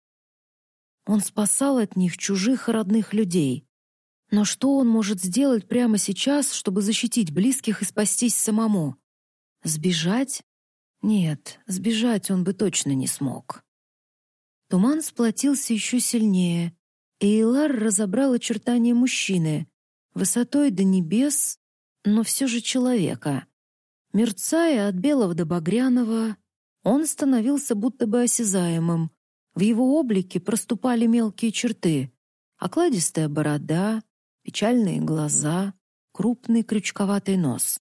Он спасал от них чужих и родных людей. Но что он может сделать прямо сейчас, чтобы защитить близких и спастись самому? Сбежать? Нет, сбежать он бы точно не смог. Туман сплотился еще сильнее, и Эйлар разобрал очертания мужчины, высотой до небес, но все же человека. Мерцая от белого до багряного, он становился будто бы осязаемым. В его облике проступали мелкие черты — окладистая борода, печальные глаза, крупный крючковатый нос.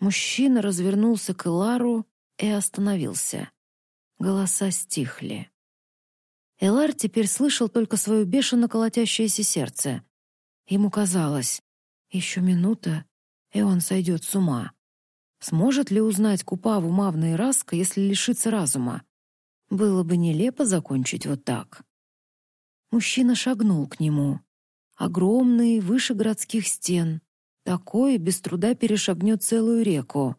Мужчина развернулся к Элару и остановился. Голоса стихли. Элар теперь слышал только свое бешено колотящееся сердце. Ему казалось, еще минута, и он сойдет с ума. Сможет ли узнать Купаву Мавна и Раска, если лишится разума? Было бы нелепо закончить вот так. Мужчина шагнул к нему. Огромный, выше городских стен. Такой без труда перешагнет целую реку.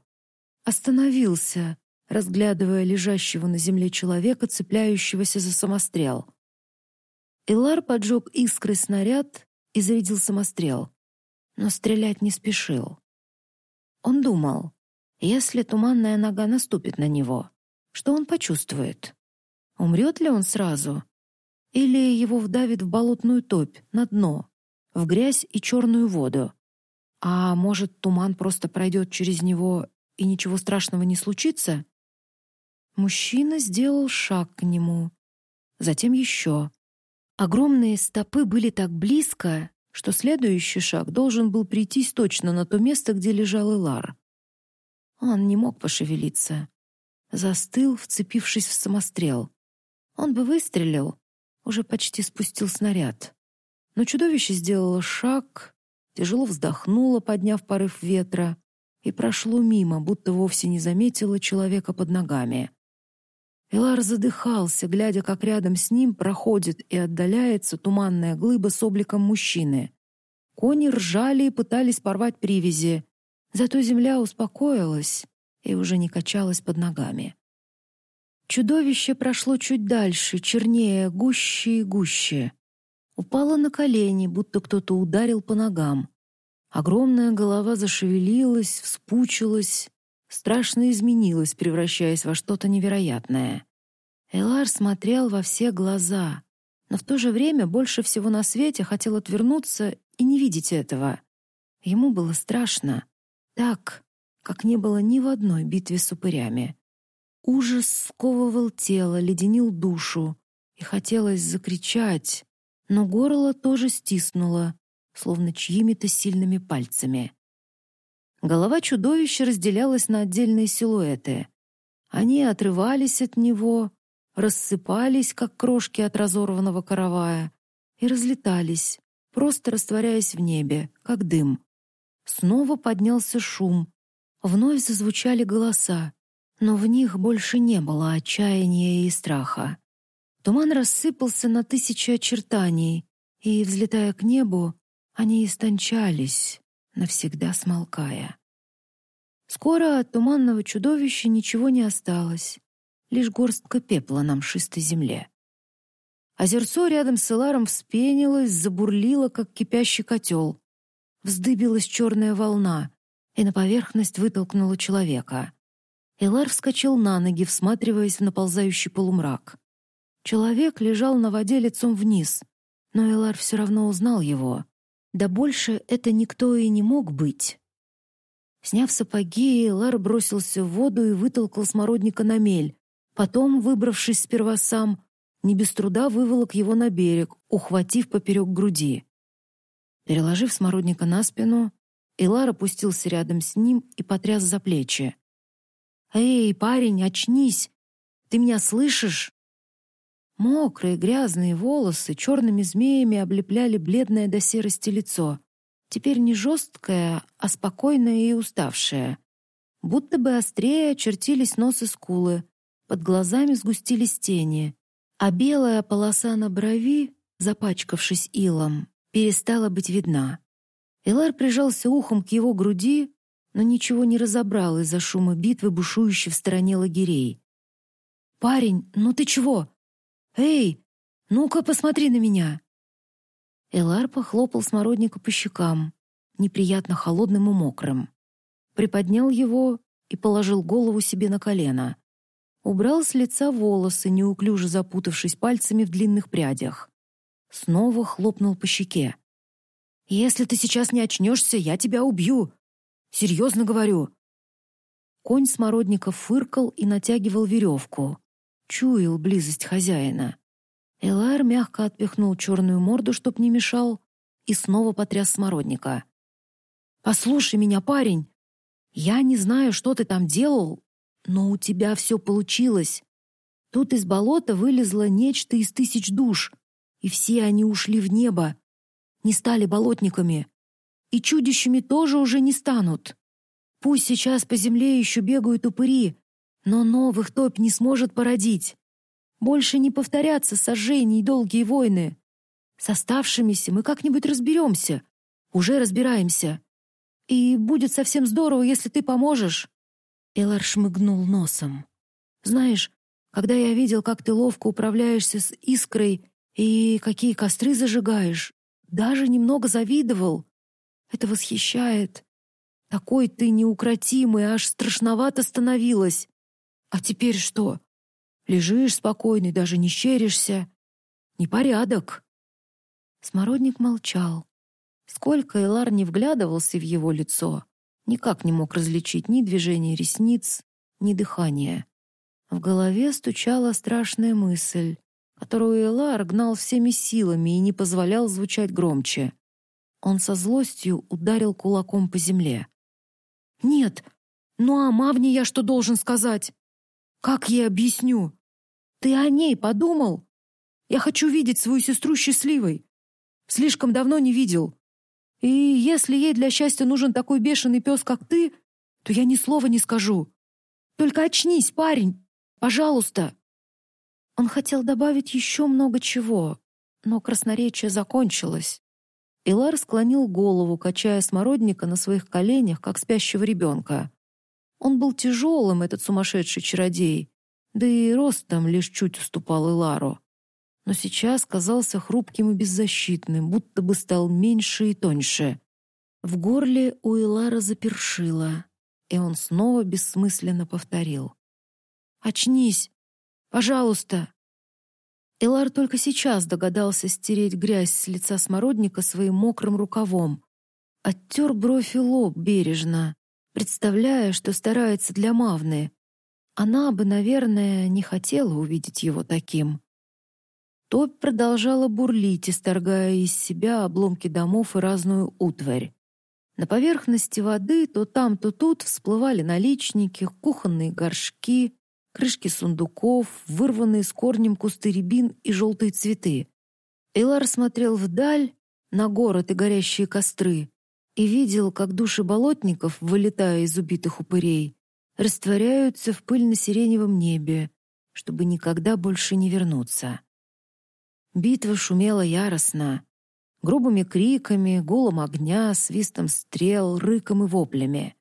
Остановился, разглядывая лежащего на земле человека, цепляющегося за самострел. Элар поджег искрой снаряд и зарядил самострел, но стрелять не спешил. Он думал, если туманная нога наступит на него, что он почувствует? Умрет ли он сразу? Или его вдавит в болотную топь, на дно, в грязь и черную воду? А может, туман просто пройдет через него, и ничего страшного не случится? Мужчина сделал шаг к нему, затем еще. Огромные стопы были так близко, что следующий шаг должен был прийтись точно на то место, где лежал Элар. Он не мог пошевелиться. Застыл, вцепившись в самострел. Он бы выстрелил, уже почти спустил снаряд. Но чудовище сделало шаг, тяжело вздохнуло, подняв порыв ветра, и прошло мимо, будто вовсе не заметило человека под ногами. Элар задыхался, глядя, как рядом с ним проходит и отдаляется туманная глыба с обликом мужчины. Кони ржали и пытались порвать привязи, зато земля успокоилась и уже не качалась под ногами. Чудовище прошло чуть дальше, чернее, гуще и гуще. Упало на колени, будто кто-то ударил по ногам. Огромная голова зашевелилась, вспучилась, страшно изменилась, превращаясь во что-то невероятное. Элар смотрел во все глаза, но в то же время больше всего на свете хотел отвернуться и не видеть этого. Ему было страшно, так, как не было ни в одной битве с упырями. Ужас сковывал тело, леденил душу, и хотелось закричать, но горло тоже стиснуло, словно чьими-то сильными пальцами. Голова чудовища разделялась на отдельные силуэты. Они отрывались от него, рассыпались, как крошки от разорванного каравая, и разлетались, просто растворяясь в небе, как дым. Снова поднялся шум. Вновь зазвучали голоса, но в них больше не было отчаяния и страха. Туман рассыпался на тысячи очертаний, и, взлетая к небу, они истончались, навсегда смолкая. Скоро от туманного чудовища ничего не осталось, лишь горстка пепла на мшистой земле. Озерцо рядом с Эларом вспенилось, забурлило, как кипящий котел. Вздыбилась черная волна, и на поверхность вытолкнула человека. Элар вскочил на ноги, всматриваясь в наползающий полумрак. Человек лежал на воде лицом вниз, но Элар все равно узнал его. Да больше это никто и не мог быть. Сняв сапоги, Лар бросился в воду и вытолкал смородника на мель. Потом, выбравшись сперва сам, не без труда выволок его на берег, ухватив поперек груди. Переложив смородника на спину, Илар опустился рядом с ним и потряс за плечи. «Эй, парень, очнись! Ты меня слышишь?» Мокрые грязные волосы черными змеями облепляли бледное до серости лицо. Теперь не жесткое, а спокойное и уставшее. Будто бы острее очертились нос и скулы, под глазами сгустились тени, а белая полоса на брови, запачкавшись илом, перестала быть видна. Элар прижался ухом к его груди, но ничего не разобрал из-за шума битвы, бушующей в стороне лагерей. «Парень, ну ты чего?» «Эй, ну-ка посмотри на меня!» Элар похлопал смородника по щекам, неприятно холодным и мокрым. Приподнял его и положил голову себе на колено. Убрал с лица волосы, неуклюже запутавшись пальцами в длинных прядях. Снова хлопнул по щеке. «Если ты сейчас не очнешься, я тебя убью! Серьезно говорю!» Конь смородника фыркал и натягивал веревку чуял близость хозяина. Элайр мягко отпихнул черную морду, чтоб не мешал, и снова потряс смородника. «Послушай меня, парень! Я не знаю, что ты там делал, но у тебя все получилось. Тут из болота вылезло нечто из тысяч душ, и все они ушли в небо, не стали болотниками. И чудищами тоже уже не станут. Пусть сейчас по земле еще бегают упыри, но новых топь не сможет породить. Больше не повторятся сожжения и долгие войны. С оставшимися мы как-нибудь разберемся. Уже разбираемся. И будет совсем здорово, если ты поможешь». Элар шмыгнул носом. «Знаешь, когда я видел, как ты ловко управляешься с искрой и какие костры зажигаешь, даже немного завидовал. Это восхищает. Такой ты неукротимый, аж страшновато становилось. А теперь что? Лежишь спокойный, даже не щеришься. Непорядок. Смородник молчал. Сколько Элар не вглядывался в его лицо, никак не мог различить ни движения ресниц, ни дыхания. В голове стучала страшная мысль, которую Элар гнал всеми силами и не позволял звучать громче. Он со злостью ударил кулаком по земле. «Нет, ну а Мавне я что должен сказать? Как ей объясню? Ты о ней подумал? Я хочу видеть свою сестру счастливой. Слишком давно не видел. И если ей для счастья нужен такой бешеный пес, как ты, то я ни слова не скажу. Только очнись, парень, пожалуйста. Он хотел добавить еще много чего, но красноречие закончилось. Илар склонил голову, качая смородника на своих коленях, как спящего ребенка. Он был тяжелым, этот сумасшедший чародей, да и ростом лишь чуть уступал Илару. Но сейчас казался хрупким и беззащитным, будто бы стал меньше и тоньше. В горле у Илара запершило, и он снова бессмысленно повторил. «Очнись! Пожалуйста!» Элар только сейчас догадался стереть грязь с лица смородника своим мокрым рукавом. Оттер бровь и лоб бережно, представляя, что старается для Мавны. Она бы, наверное, не хотела увидеть его таким. Топь продолжала бурлить, исторгая из себя обломки домов и разную утварь. На поверхности воды то там, то тут всплывали наличники, кухонные горшки, крышки сундуков, вырванные с корнем кусты рябин и желтые цветы. Элар смотрел вдаль, на город и горящие костры, и видел, как души болотников, вылетая из убитых упырей, растворяются в пыльно-сиреневом небе, чтобы никогда больше не вернуться. Битва шумела яростно, грубыми криками, гулом огня, свистом стрел, рыком и воплями.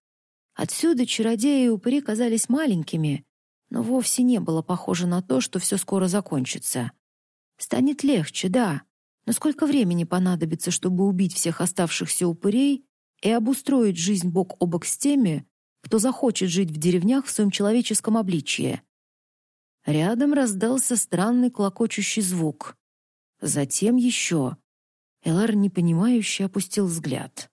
Отсюда чародеи и упыри казались маленькими, но вовсе не было похоже на то, что все скоро закончится. Станет легче, да, но сколько времени понадобится, чтобы убить всех оставшихся упырей и обустроить жизнь бок о бок с теми, кто захочет жить в деревнях в своем человеческом обличье? Рядом раздался странный клокочущий звук. Затем еще. Элар непонимающе опустил взгляд.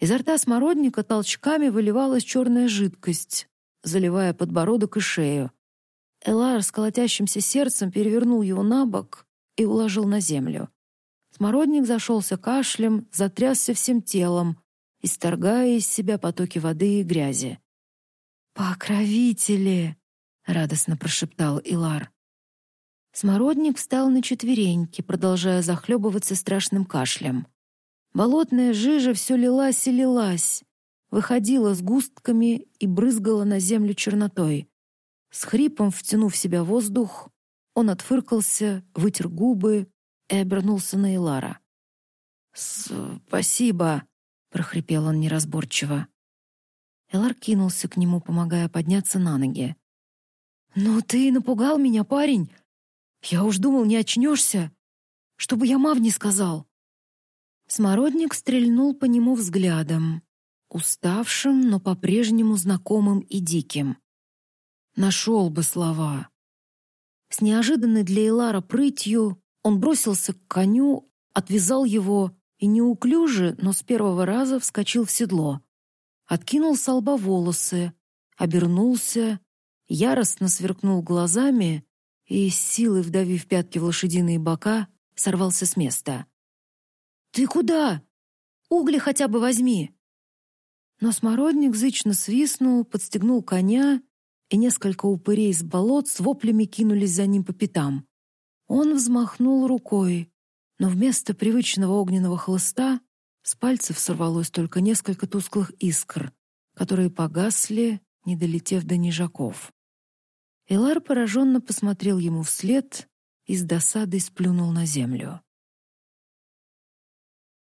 Изо рта смородника толчками выливалась черная жидкость, заливая подбородок и шею. Элар с колотящимся сердцем перевернул его на бок и уложил на землю. Смородник зашелся кашлем, затрясся всем телом, исторгая из себя потоки воды и грязи. «Покровители!» — радостно прошептал Илар. Смородник встал на четвереньки, продолжая захлебываться страшным кашлем. Болотная жижа все лилась и лилась, выходила с густками и брызгала на землю чернотой. С хрипом втянув в себя воздух, он отфыркался, вытер губы и обернулся на Илара. «Спасибо», — прохрипел он неразборчиво. Элар кинулся к нему, помогая подняться на ноги. «Ну ты напугал меня, парень! Я уж думал, не очнешься! Чтобы я Мав не сказал!» Смородник стрельнул по нему взглядом, уставшим, но по-прежнему знакомым и диким. Нашел бы слова. С неожиданной для Элара прытью он бросился к коню, отвязал его и неуклюже, но с первого раза вскочил в седло. Откинул с лба волосы, обернулся, яростно сверкнул глазами и, силой вдавив пятки в лошадиные бока, сорвался с места. «Ты куда? Угли хотя бы возьми!» Но смородник зычно свистнул, подстегнул коня и несколько упырей с болот с воплями кинулись за ним по пятам. Он взмахнул рукой, но вместо привычного огненного хлыста с пальцев сорвалось только несколько тусклых искр, которые погасли, не долетев до нежаков. Элар пораженно посмотрел ему вслед и с досадой сплюнул на землю.